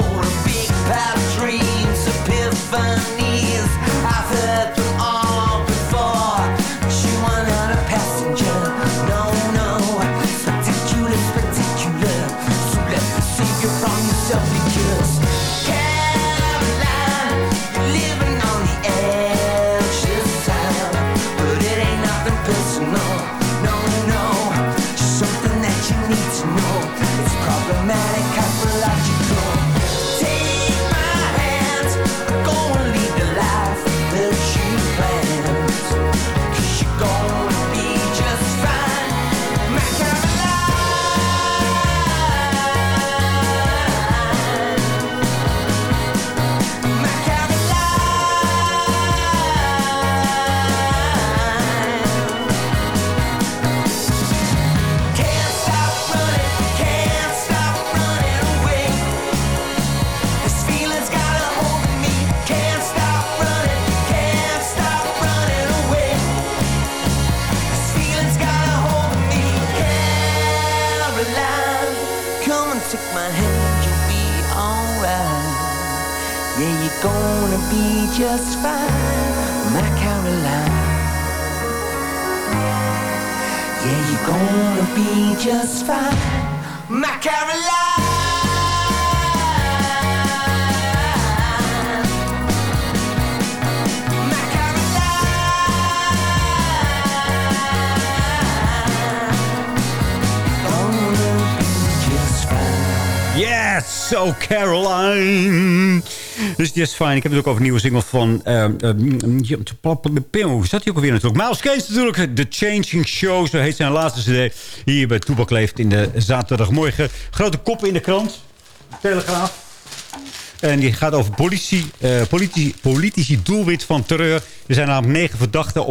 So Caroline. Dus just fine. Ik heb het ook over een nieuwe single van... Uh, uh, hoe zat hij ook alweer natuurlijk? Miles Case natuurlijk. The Changing Show, zo heet zijn laatste cd. Hier bij Toebak leeft in de zaterdagmorgen. Grote kop in de krant. Telegraaf. En die gaat over politie, uh, politici, politici doelwit van terreur. Er zijn namelijk negen verdachten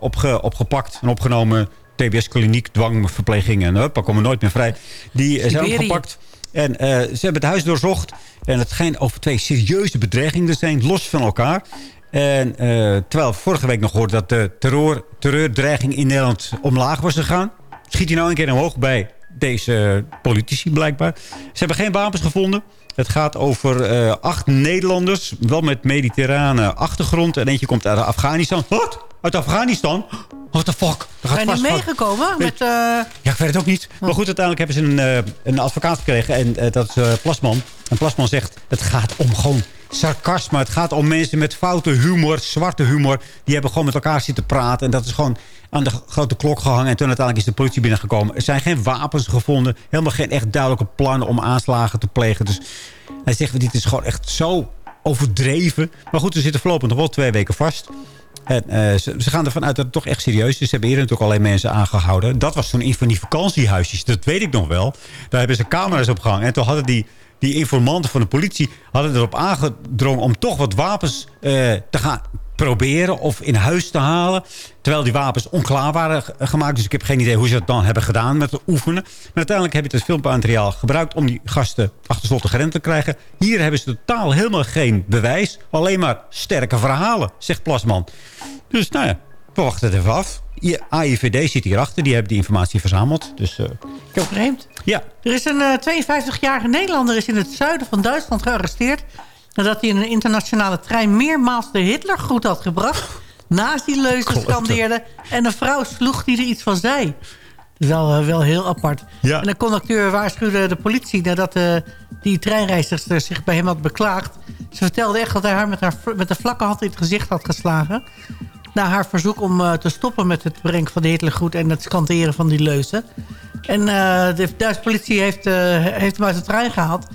opge opgepakt en opgenomen. TBS-kliniek, dwangverpleging en komen nooit meer vrij. Die zijn opgepakt. En uh, ze hebben het huis doorzocht. En het schijnt over twee serieuze bedreigingen zijn, los van elkaar. En uh, terwijl vorige week nog hoorde dat de terreurdreiging in Nederland omlaag was gegaan. Schiet hij nou een keer omhoog bij deze politici blijkbaar. Ze hebben geen wapens gevonden. Het gaat over uh, acht Nederlanders, wel met mediterrane achtergrond. En eentje komt uit Afghanistan. Wat? Uit Afghanistan? What the fuck? Zijn die meegekomen? Met, uh... Ja, ik weet het ook niet. Maar goed, uiteindelijk hebben ze een, uh, een advocaat gekregen. En dat is Plasman. En Plasman zegt, het gaat om gewoon sarcasme. Het gaat om mensen met foute humor, zwarte humor. Die hebben gewoon met elkaar zitten praten. En dat is gewoon aan de grote klok gehangen. En toen uiteindelijk is de politie binnengekomen. Er zijn geen wapens gevonden. Helemaal geen echt duidelijke plannen om aanslagen te plegen. Dus hij zegt, dit is gewoon echt zo overdreven. Maar goed, ze zitten voorlopig nog wel twee weken vast. En, uh, ze, gaan ervan uit dat het toch echt serieus is. Ze hebben eerder natuurlijk alleen mensen aangehouden. Dat was toen een van die vakantiehuisjes. Dat weet ik nog wel. Daar hebben ze camera's op gehangen. En toen hadden die, die informanten van de politie... hadden erop aangedrongen om toch wat wapens uh, te gaan proberen of in huis te halen. Terwijl die wapens onklaar waren gemaakt. Dus ik heb geen idee hoe ze dat dan hebben gedaan met het oefenen. Maar uiteindelijk heb je het filmmateriaal gebruikt... om die gasten achter slot gerend te krijgen. Hier hebben ze totaal helemaal geen bewijs. Alleen maar sterke verhalen, zegt Plasman. Dus nou ja, we wachten het even af. AIVD zit hierachter, die hebben die informatie verzameld. Dus, uh, Vreemd. Ja. Er is een uh, 52-jarige Nederlander is in het zuiden van Duitsland gearresteerd... nadat hij in een internationale trein meermaals de Hitlergroet had gebracht... nazi-leuzen scandeerde en een vrouw sloeg die er iets van zei. Dat is wel, uh, wel heel apart. Ja. En de conducteur waarschuwde de politie nadat uh, die treinreiziger zich bij hem had beklaagd. Ze vertelde echt dat hij haar met, haar met de vlakke hand in het gezicht had geslagen na haar verzoek om uh, te stoppen met het brengen van de Hitlergroet... en het skanderen van die leuzen. En uh, de Duitse politie heeft, uh, heeft hem uit de trein gehaald.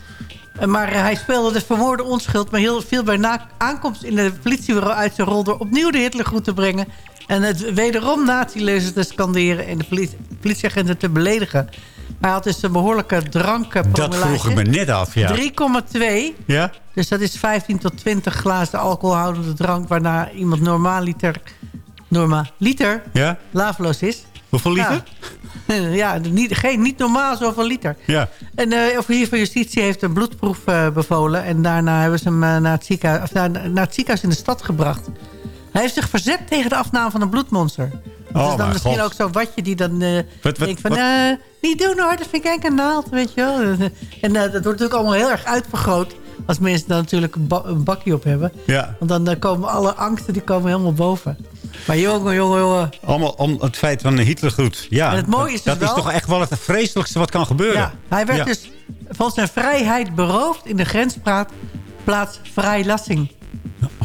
maar hij speelde de vermoorde onschuld... maar heel veel bij aankomst in de politiebureau uit zijn rol... door opnieuw de Hitlergroet te brengen... en het wederom nazi-leuzen te skanderen... en de politie, politieagenten te beledigen. Hij had dus een behoorlijke drank. Dat vroeg ik me net af, ja. 3,2. Ja? Dus dat is 15 tot 20 glazen alcoholhoudende drank... waarna iemand normaal liter, normaal liter ja? laveloos is. Hoeveel liter? Ja, ja niet, geen, niet normaal zoveel liter. Ja. En de uh, officier van justitie heeft een bloedproef uh, bevolen... en daarna hebben ze hem uh, naar, het ziekenhuis, of naar, naar het ziekenhuis in de stad gebracht. Hij heeft zich verzet tegen de afname van een bloedmonster. Dat oh, is dan misschien God. ook zo'n watje die dan uh, wat, wat, denkt van... Uh, niet doen hoor, dat vind ik eigenlijk een naald, weet je wel. En uh, dat wordt natuurlijk allemaal heel erg uitvergroot... als mensen dan natuurlijk een, ba een bakje op hebben. Ja. Want dan komen alle angsten die komen helemaal boven. Maar jongen, jongen, jongen. Allemaal om het feit van de Hitlergroet. Ja, en het mooie is dus dat wel, is toch echt wel het vreselijkste wat kan gebeuren. Ja, hij werd ja. dus van zijn vrijheid beroofd... in de grensplaats Vrijlassing.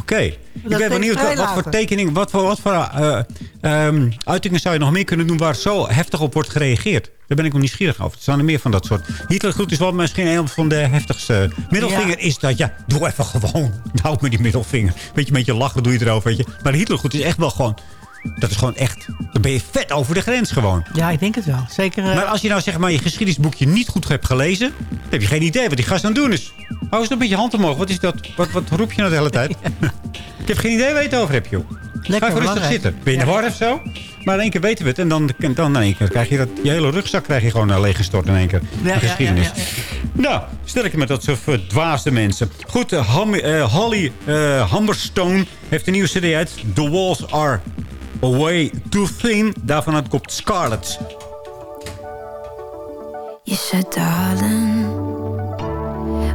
Oké. Okay. Ik ben benieuwd wat, wat, voor tekening, wat voor, wat voor uh, um, uitingen zou je nog meer kunnen doen... waar zo heftig op wordt gereageerd. Daar ben ik nog nieuwsgierig over. Er zijn er meer van dat soort. Hitlergroet is wel misschien een van de heftigste. Middelvinger ja. is dat, ja, doe even gewoon. Nou met die middelvinger. Beetje met je lachen doe je erover, weet je. Maar de Hitlergroet is echt wel gewoon... Dat is gewoon echt... Dan ben je vet over de grens gewoon. Ja, ik denk het wel. Zeker... Uh... Maar als je nou zeg maar je geschiedenisboekje niet goed hebt gelezen... dan heb je geen idee wat die gast aan het doen is. Hou eens een beetje hand omhoog. Wat is dat? Wat, wat roep je nou de hele tijd? Ja. ik heb geen idee waar je het over hebt, joh. Lekker Ga even rustig zitten. Ben je in war of zo? Maar in één keer weten we het. En dan, dan in één keer krijg je dat... Je hele rugzak krijg je gewoon uh, leeggestort in één keer. Ja, geschiedenis. Ja, ja, nou, stel ik je met dat soort verdwaasde mensen. Goed, uh, Ham, uh, Holly Humberstone heeft een nieuwe cd uit. The Walls Are Away Too Thin. Daarvan uit komt Scarlet. You said, darling,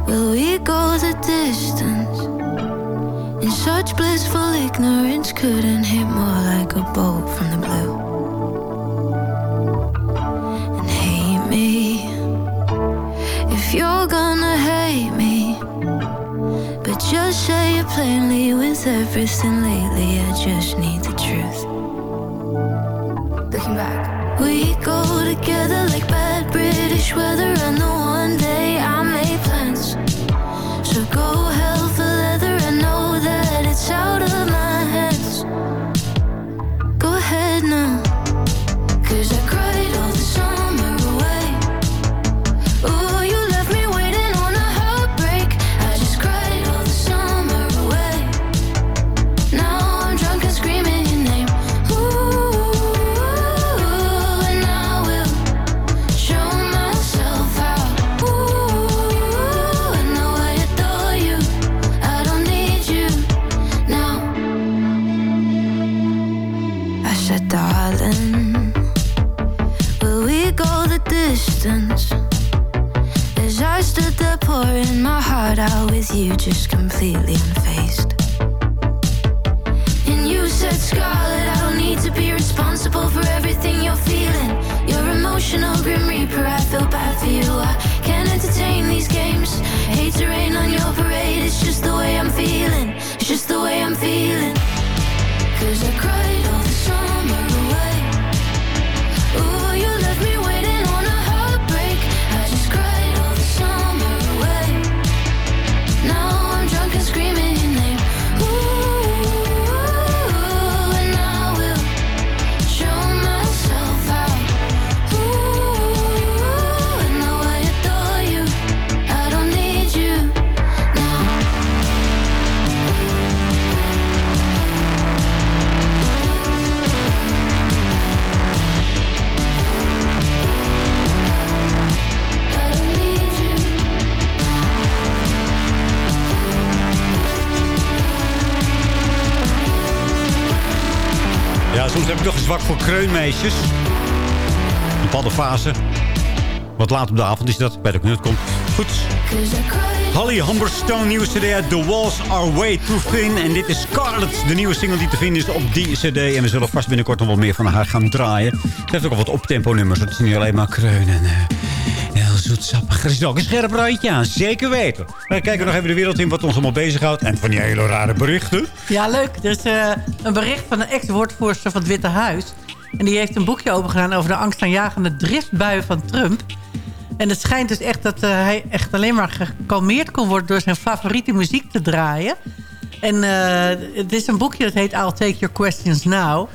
will we go the distance? In such blissful ignorance, couldn't hit more like a bolt from the blue. And hate me if you're gonna hate me. But just say it plainly with everything lately. I just need the truth. Looking back, we go together like bad British weather. I know you, just completely unfazed. And you said, Scarlett, I don't need to be responsible for everything you're feeling. You're emotional grim reaper, I feel bad for you. I can't entertain these games. Hate to rain on kreunmeisjes. Een bepaalde fase. Wat laat op de avond is dat. Bij de knut komt. Goed. Holly Humberstone, nieuwe cd The Walls Are Way Too Thin. En dit is Scarlet, de nieuwe single die te vinden is op die cd. En we zullen vast binnenkort nog wat meer van haar gaan draaien. Ze heeft ook al wat optempo nummers. Het is niet alleen maar kreunen. en, eh, Heel zoetsappig. Er is ook een scherp randje aan. Zeker weten. We kijken nog even de wereld in wat ons allemaal bezighoudt. En van die hele rare berichten. Ja, leuk. Er is eh, een bericht van een ex-woordvoerster van het Witte Huis. En die heeft een boekje opengedaan over de angstaanjagende driftbuien van Trump. En het schijnt dus echt dat eh, hij echt alleen maar gekalmeerd kon worden... door zijn favoriete muziek te draaien. En eh, het is een boekje dat heet I'll Take Your Questions Now.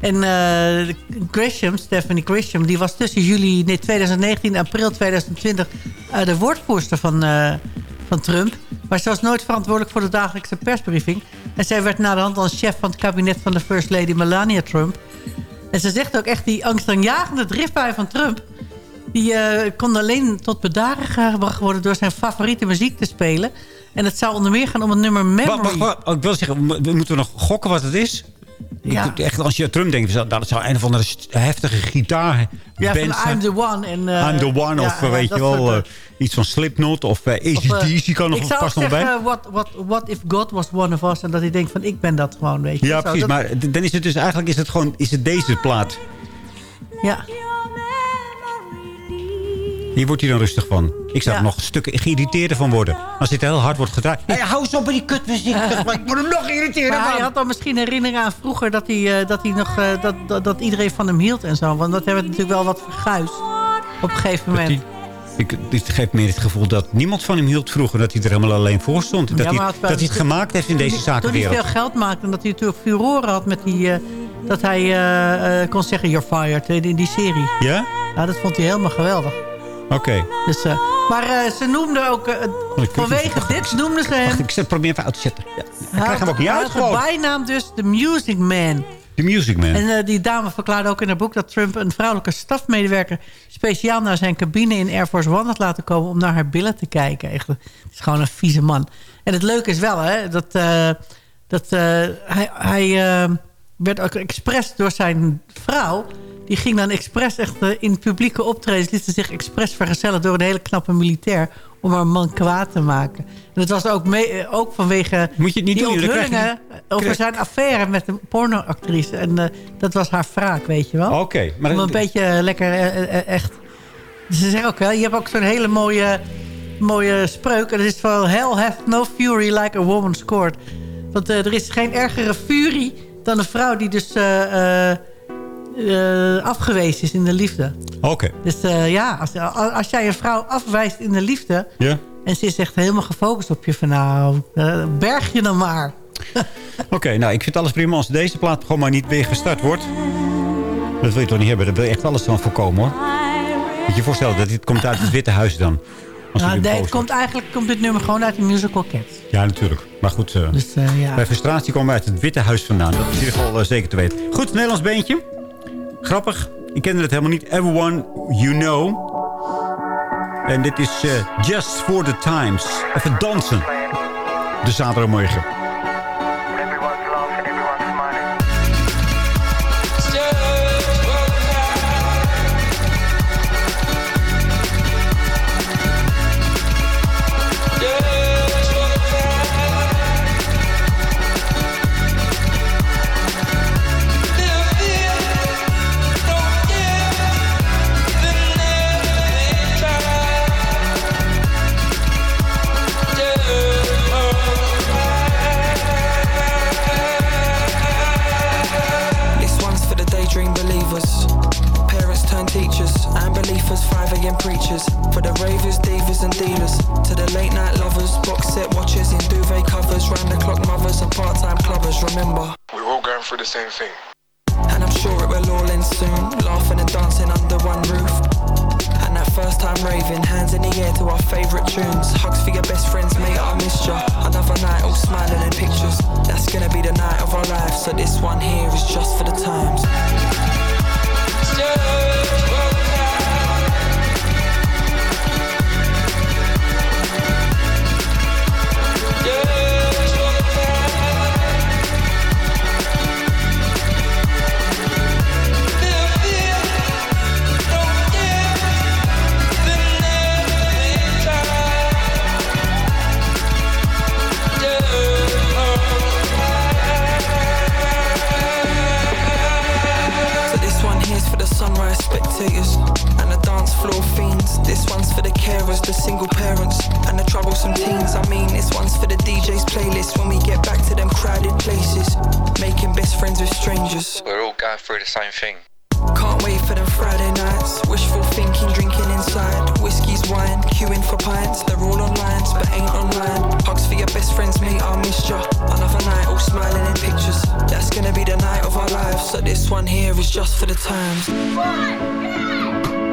En eh, Grisham, Stephanie Grisham, die was tussen juli nee, 2019 en april 2020 eh, de woordvoerster van, van Trump. Maar ze was nooit verantwoordelijk voor de dagelijkse persbriefing. En zij werd na de hand als chef van het kabinet van de First Lady Melania Trump. En ze zegt ook echt die angstaanjagende driftbui van Trump... die eh, kon alleen tot bedaren gebracht worden door zijn favoriete muziek te spelen. En het zou onder meer gaan om het nummer Memory. Wacht, wacht, wacht. Ik wil zeggen, we moeten nog gokken wat het is. Ja. Echt, als je aan Trump denkt, dat zou een of andere heftige gitaar Ja, band van zijn. I'm the One. En, eh, I'm the One, ja, of eh, ja, weet je wel, eh, iets van Slipknot of uh, eh, ACDC kan nog pas nog bij. zeggen, what, what, what if God was one of us? En dat hij denkt van, ik ben dat gewoon, weet je. Ja, precies. dat- Maar dan is het dus eigenlijk is het gewoon is het deze plaat. Ja. Hier wordt hij dan rustig van. Ik zou Ja. er nog stukken geïrriteerder van worden. Als dit heel hard wordt gedraaid. Hey, hou eens op met die kutmuziek. ik word er nog irriteerder Maar hij van. had dan misschien herinneringen aan vroeger dat hij, eh, dat, hij nog, eh, dat, dat, dat iedereen van hem hield en zo. Want dat hebben we natuurlijk wel wat verguis op een gegeven moment. Die- Ik, dit geeft meer het gevoel dat niemand van hem hield vroeger. Dat hij er helemaal alleen voor stond. Dat, Ja, hij, maar had wel- dat hij het gemaakt heeft in deze Toen hij zakenwereld. veel geld maakte en dat hij natuurlijk furoren had met die... eh, dat hij kon zeggen, you're fired, in die serie. Ja? Ja, dat vond hij helemaal geweldig. Oké. Dus, eh, maar eh, ze noemden ook... ik- vanwege dit noemden ze hem... Wacht, ik zet- probeer even uit te zetten. Ja. Ik Hij krijg hem ook niet hij uit had gewoon. bijnaam dus de Music Man. The Music Man. En die dame verklaarde ook in haar boek dat Trump een vrouwelijke stafmedewerker speciaal naar zijn cabine in Air Force One had laten komen om naar haar billen te kijken. Echt, het is gewoon een vieze man. En het leuke is wel hè, dat, dat hij, hij werd ook expres door zijn vrouw. Die ging dan expres echt eh, in publieke optredens, liet ze zich expres vergezellen door een hele knappe militair. om haar man kwaad te maken. En dat was ook, mee, eh, ook vanwege Moet je het niet die doen, je over zijn affaire met een pornoactrice. En eh, dat was haar wraak, weet je wel. Oké, maar Om dat- een beetje lekker echt... Ze zeggen ook wel, je hebt ook zo'n hele mooie, mooie spreuk. En dat is van... Hell hath no fury like a woman scored. Want er is geen ergere furie dan een vrouw die dus eh, afgewezen is in de liefde. Oké. Dus eh, ja, als, als jij een vrouw afwijst in de liefde... Ja. en ze is echt helemaal gefocust op je van nou, eh, berg je dan maar. Oké, nou, ik vind alles prima als deze plaat gewoon maar niet weer gestart wordt. Dat wil je toch niet hebben? Daar wil je echt alles van voorkomen, hoor. Moet je je voorstellen dat dit komt uit het Witte Huis dan? Nou, nee, het komt eigenlijk komt dit nummer gewoon uit de musical Cats. Ja, natuurlijk. Maar goed, eh, Dus ja. bij frustratie komen we uit het Witte Huis vandaan. Dat is in ieder geval zeker te weten. Goed, Nederlands beentje. Grappig. Ik kende het helemaal niet. Everyone You Know. En dit is eh, Just for the Times. Even dansen. De zaterdagmorgen. The same thing. and I'm sure it will all end soon. Laughing and dancing under one roof. And that first time raving, hands in the air to our favourite tunes. Hugs for your best friends, mate, I missed ya. Another night, all smiling in pictures. That's gonna be the night of our lives. So this one here is just for the times. So through the same thing. Can't wait for them Friday nights. Wishful thinking, drinking inside. Whiskey's wine, queuing for pints. They're all online, but ain't online. Hugs for your best friends, mate, I missed ya. Another night, all smiling in pictures. That's gonna be the night of our lives. So this one here is just for the times. And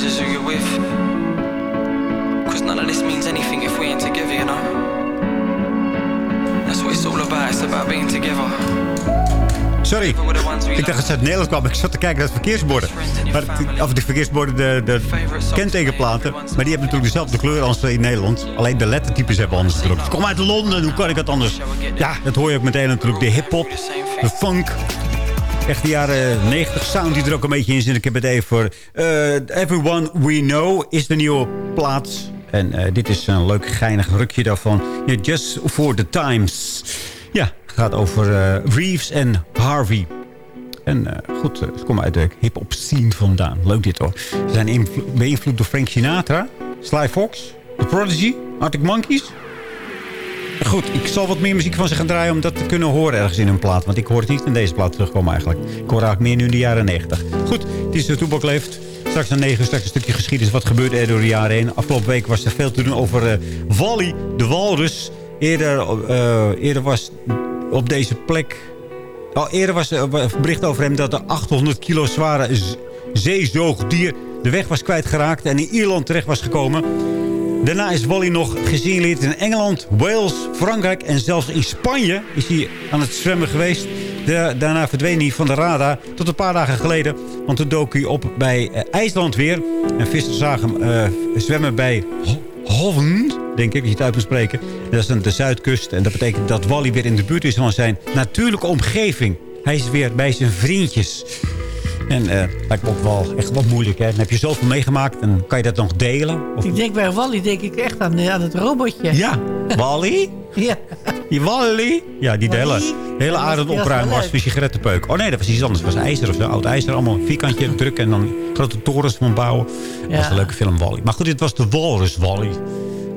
matters is who you're with. Cause none of this means anything if we ain't together, you know. That's what it's all about, it's about being together. Sorry, ik dacht dat ze uit Nederland kwam. Ik zat te kijken naar het verkeersborden. Maar, het- of de verkeersborden, de, de kentekenplaten. Maar die hebben natuurlijk dezelfde kleur als in Nederland. Alleen de lettertypes hebben anders natuurlijk. Ik kom uit Londen, hoe kan ik het anders? Ja, dat hoor je ook meteen natuurlijk. De hip-hop, de funk. Echt de jaren 90 sound die er ook een beetje in zit. Ik heb het even voor eh, Everyone We Know is de nieuwe plaats. En eh, dit is een leuk geinig rukje daarvan. Just for the Times. Ja, gaat over eh, Reeves en Harvey. En goed, ze komen uit de hip-hop scene vandaan. Leuk dit hoor. Ze zijn beïnvloed door Frank Sinatra, Sly Fox, The Prodigy, Arctic Monkeys. Goed, ik zal wat meer muziek van ze gaan draaien om dat te kunnen horen ergens in hun plaat. Want ik hoor het niet in deze plaat terugkomen eigenlijk. Ik hoor eigenlijk meer nu in de jaren 90. Goed, het is de Toebak leeft. Straks een 9 straks een stukje geschiedenis. Wat gebeurde er door de jaren heen? Afgelopen week was er veel te doen over eh Wally, de walrus. Eerder, eh, eerder was op deze plek... Oh, eerder was er een bericht over hem dat de 800 kilo zware zeezoogdier de weg was kwijtgeraakt en in Ierland terecht was gekomen. Daarna is Wally nog gesignaleerd in Engeland, Wales, Frankrijk en zelfs in Spanje is hij aan het zwemmen geweest. De, daarna verdween hij van de radar tot een paar dagen geleden. Want toen dook hij op bij eh, IJsland weer. En vissers zagen hem eh, zwemmen bij Ho- Holland, denk ik, dat je het uit moet spreken. En dat is aan de zuidkust. En dat betekent dat Wally weer in de buurt is van zijn natuurlijke omgeving. Hij is weer bij zijn vriendjes. En eh lijkt me ook wel echt wat moeilijk. Hè? Dan heb je zoveel meegemaakt en kan je dat nog delen? Of... Ik denk bij Wally denk ik echt aan, aan het robotje. Ja, Wally? ja. Die Wally? Ja, die de hele, Wally? hele aarde het die was opruimen was voor sigarettenpeuk. Oh nee, dat was iets anders. Dat was ijzer of zo. Oud ijzer. Allemaal een vierkantje drukken en dan grote torens van bouwen. Dat was een leuke film, Wally. Maar goed, dit was de Walrus Wally.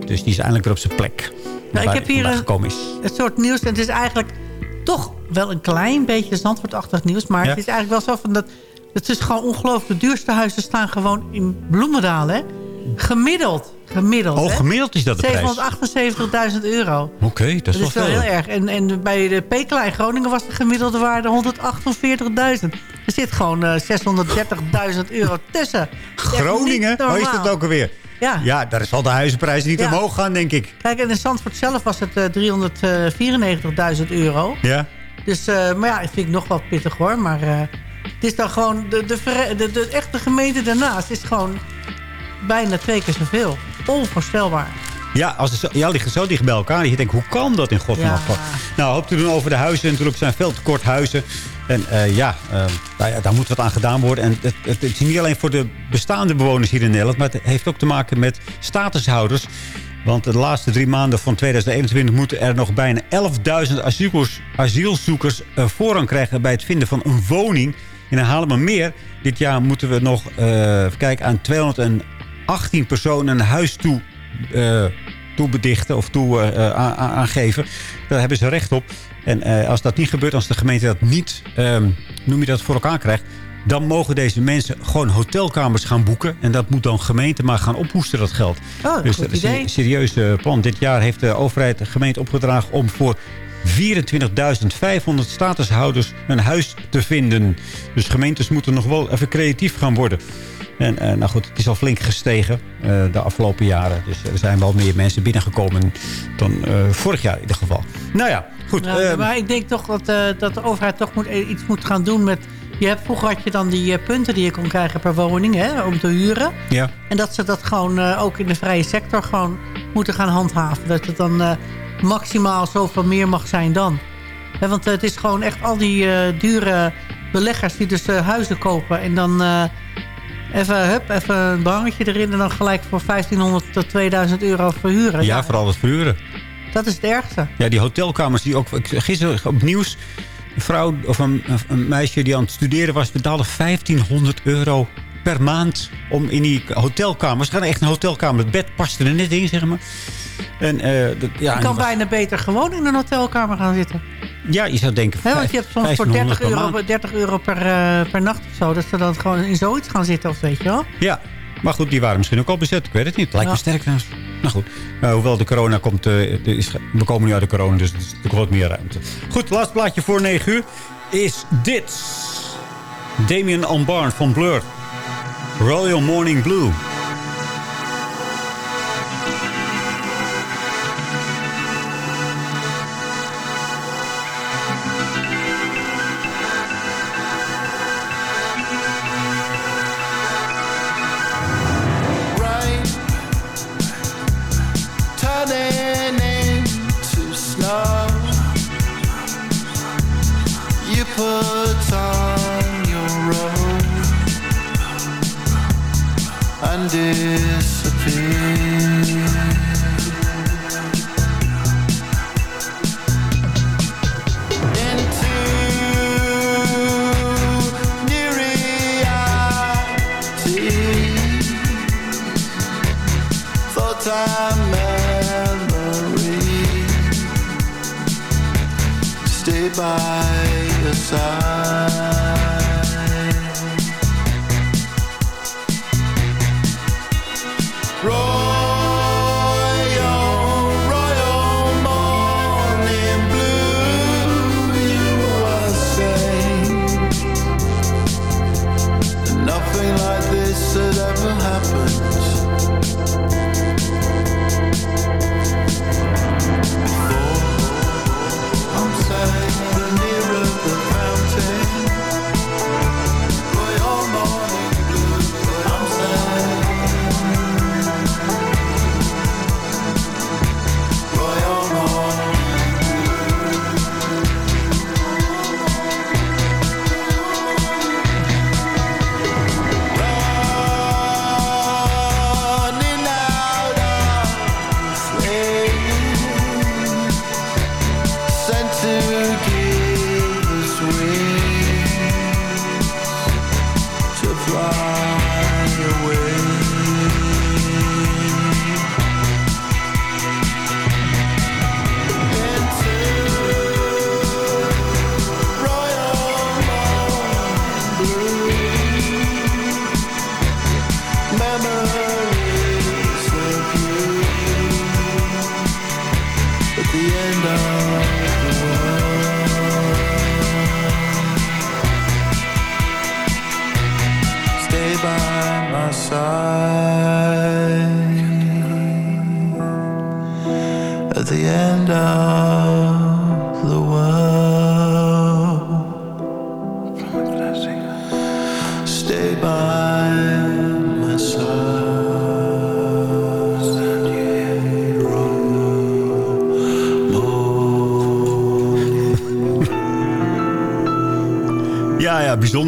Dus die is eindelijk weer op zijn plek. Nou, ik heb hier een, is. een soort nieuws. En het is eigenlijk toch wel een klein beetje Zandvoortachtig nieuws. Maar Ja. het is eigenlijk wel zo van dat... Het is gewoon ongelooflijk. De duurste huizen staan gewoon in Bloemendaal, hè? Gemiddeld. Gemiddeld, Oh, gemiddeld is dat de prijs. 778.000 euro. Oké, dat is Dat wel is wel veel. heel erg. En, en bij de Pekela in Groningen was de gemiddelde waarde 148.000. Er zit gewoon eh, 630.000 euro tussen. Groningen? Oh, is dat ook alweer? Ja. Ja, daar zal de huizenprijs niet Ja. omhoog gaan, denk ik. Kijk, en in Zandvoort zelf was het eh, 394.000 euro. Ja? Dus, eh, maar ja, dat vind ik nog wel pittig hoor. Maar het is dan gewoon, de, de, de, de echte gemeente daarnaast is gewoon bijna twee keer zoveel. Onvoorstelbaar. Ja, als zo, ja, liggen zo dicht bij elkaar. Je denkt, hoe kan dat in godsnaam? Ja. Nou, hoop te doen over de huizen. Natuurlijk zijn veel te kort huizen. En eh, ja, eh, nou daar moet wat aan gedaan worden. En het, het, het is niet alleen voor de bestaande bewoners hier in Nederland... maar het heeft ook te maken met statushouders. Want de laatste drie maanden van 2021 moeten er nog bijna 11.000 asielzoekers, asielzoekers eh, voorrang krijgen... bij het vinden van een woning in Haarlemmermeer. Dit jaar moeten we nog eh, kijken aan 218 personen een huis toe eh, toebedichten of toe eh, aan- aan- aangeven. Daar hebben ze recht op. En als dat niet gebeurt, als de gemeente dat niet, ehm, noem je dat, voor elkaar krijgt... dan mogen deze mensen gewoon hotelkamers gaan boeken. En dat moet dan gemeente maar gaan ophoesten, dat geld. Oh, dus dat is een serieus plan. Dit jaar heeft de overheid de gemeente opgedragen om voor 24.500 statushouders een huis te vinden. Dus gemeentes moeten nog wel even creatief gaan worden. En eh, nou goed, het is al flink gestegen eh, de afgelopen jaren. Dus er zijn wel meer mensen binnengekomen dan eh, vorig jaar in ieder geval. Nou ja, goed. Nou, eh, maar ik denk toch dat, dat de overheid toch moet, iets moet gaan doen met... Je hebt, vroeger had je dan die punten die je kon krijgen per woning hè, om te huren. ja. En dat ze dat gewoon ook in de vrije sector gewoon moeten gaan handhaven. Dat het dan maximaal zoveel meer mag zijn dan. Want het is gewoon echt al die eh, dure beleggers die dus eh, huizen kopen. En dan eh, even, hup, even een behangetje erin en dan gelijk voor 1500 tot 2000 euro verhuren. ja, vooral het verhuren. Dat is het ergste. Ja, die hotelkamers die ook... Gisteren op nieuws... Een vrouw of een, een meisje die aan het studeren was... betaalde 1500 euro per maand om in die hotelkamers... Ze gaan echt een hotelkamer. Het bed paste er net in, zeg maar. En, eh, dat, ja, je kan was- bijna beter gewoon in een hotelkamer gaan zitten. ja, je zou denken... Hè, want je hebt soms voor 1500 30 per euro, maand. 30 euro per, per nacht of zo. Dat ze dan gewoon in zoiets gaan zitten of weet je wel. Ja, maar goed, die waren misschien ook al bezet. Ik weet het niet. Lijkt me sterk trouwens. Nou goed, Eh, hoewel de corona komt... eh, is, we komen nu uit de corona, dus er is natuurlijk wat meer ruimte. Goed, laatste plaatje voor 9 uur is dit. Damien Albarn van Blur. Royal Morning Blue.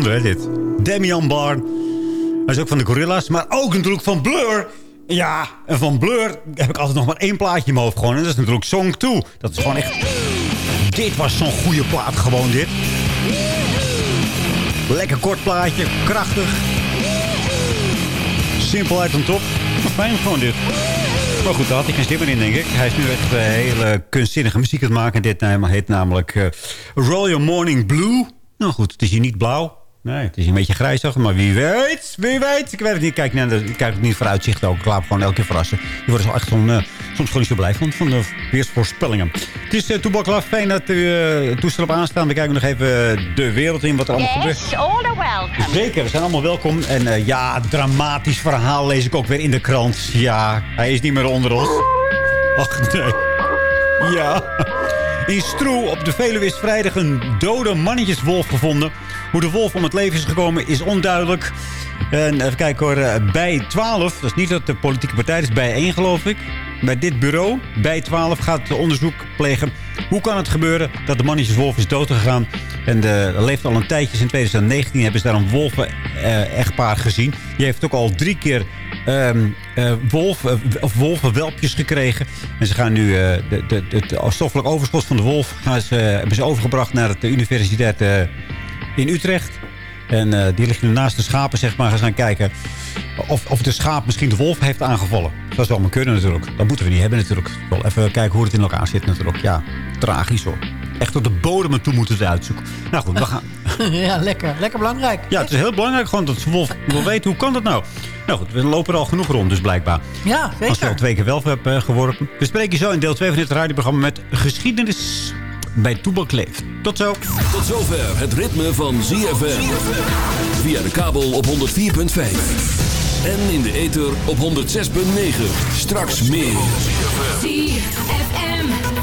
Bijzonder dit. Damian Barn. Hij is ook van de Gorilla's, maar ook natuurlijk van Blur. Ja, en van Blur heb ik altijd nog maar één plaatje in mijn hoofd gewoon. En dat is natuurlijk Song 2. Dat is gewoon echt... Dit was zo'n goede plaat, gewoon dit. Lekker kort plaatje, krachtig. Simpelheid en top. Fijn gewoon dit. Maar goed, daar had hij geen stem in, denk ik. Hij is nu echt uh, hele kunstzinnige muziek aan het maken. Dit heet namelijk uh, Royal Morning Blue. Nou goed, het is hier niet blauw. Nee, het is een beetje grijzig, maar wie weet, wie weet. Ik weet het niet. Kijk, nee, ik kijk het niet vooruitzicht ook. Ik laat me gewoon elke keer verrassen. Je wordt er echt zo'n, uh, soms gewoon niet zo blij van, van de weersvoorspellingen. Het is uh, Toebak Fijn dat u uh, toestel op aanstaan. We kijken nog even de wereld in, wat er allemaal Yes, gebeurt. all are welcome. Zeker, we zijn allemaal welkom. En uh, ja, dramatisch verhaal lees ik ook weer in de krant. Ja, hij is niet meer onder ons. Ach, nee. Ja. In Stroe op de Veluwe is vrijdag een dode mannetjeswolf gevonden. Hoe de wolf om het leven is gekomen is onduidelijk. En even kijken hoor, bij 12, dat is niet dat de politieke partij is, bij 1 geloof ik. Bij dit bureau, bij 12, gaat het onderzoek plegen. Hoe kan het gebeuren dat de mannetjeswolf is doodgegaan? En de, leeft al een tijdje, in 2019 hebben ze daar een wolven-echtpaar gezien. Die heeft ook al drie keer um, of wolvenwelpjes gekregen. En ze gaan nu uh, de, de, het stoffelijk overschot van de wolf hebben ze overgebracht naar de universiteit in Utrecht. En die ligt nu naast de schapen, zeg maar, gaan gaan kijken of, of de schaap misschien de wolf heeft aangevallen. Dat zou maar kunnen natuurlijk. Dat moeten we niet hebben natuurlijk. Wel even kijken hoe het in elkaar zit natuurlijk. Ja, tragisch hoor. Echt tot de bodem toe moeten we uitzoeken. Nou goed, we gaan... ja, lekker. Lekker belangrijk. Ja, het is heel belangrijk gewoon dat de wolf wil weten hoe kan dat nou. Nou goed, we lopen er al genoeg rond dus blijkbaar. Ja, zeker. Als je al twee keer wel hebt uh, geworpen. We spreken zo in deel 2 van dit radioprogramma met geschiedenis bij Toebak leeft. Tot zo. Tot zover het ritme van ZFM. Via de kabel op 104.5. En in de ether op 106.9. Straks meer. ZFM.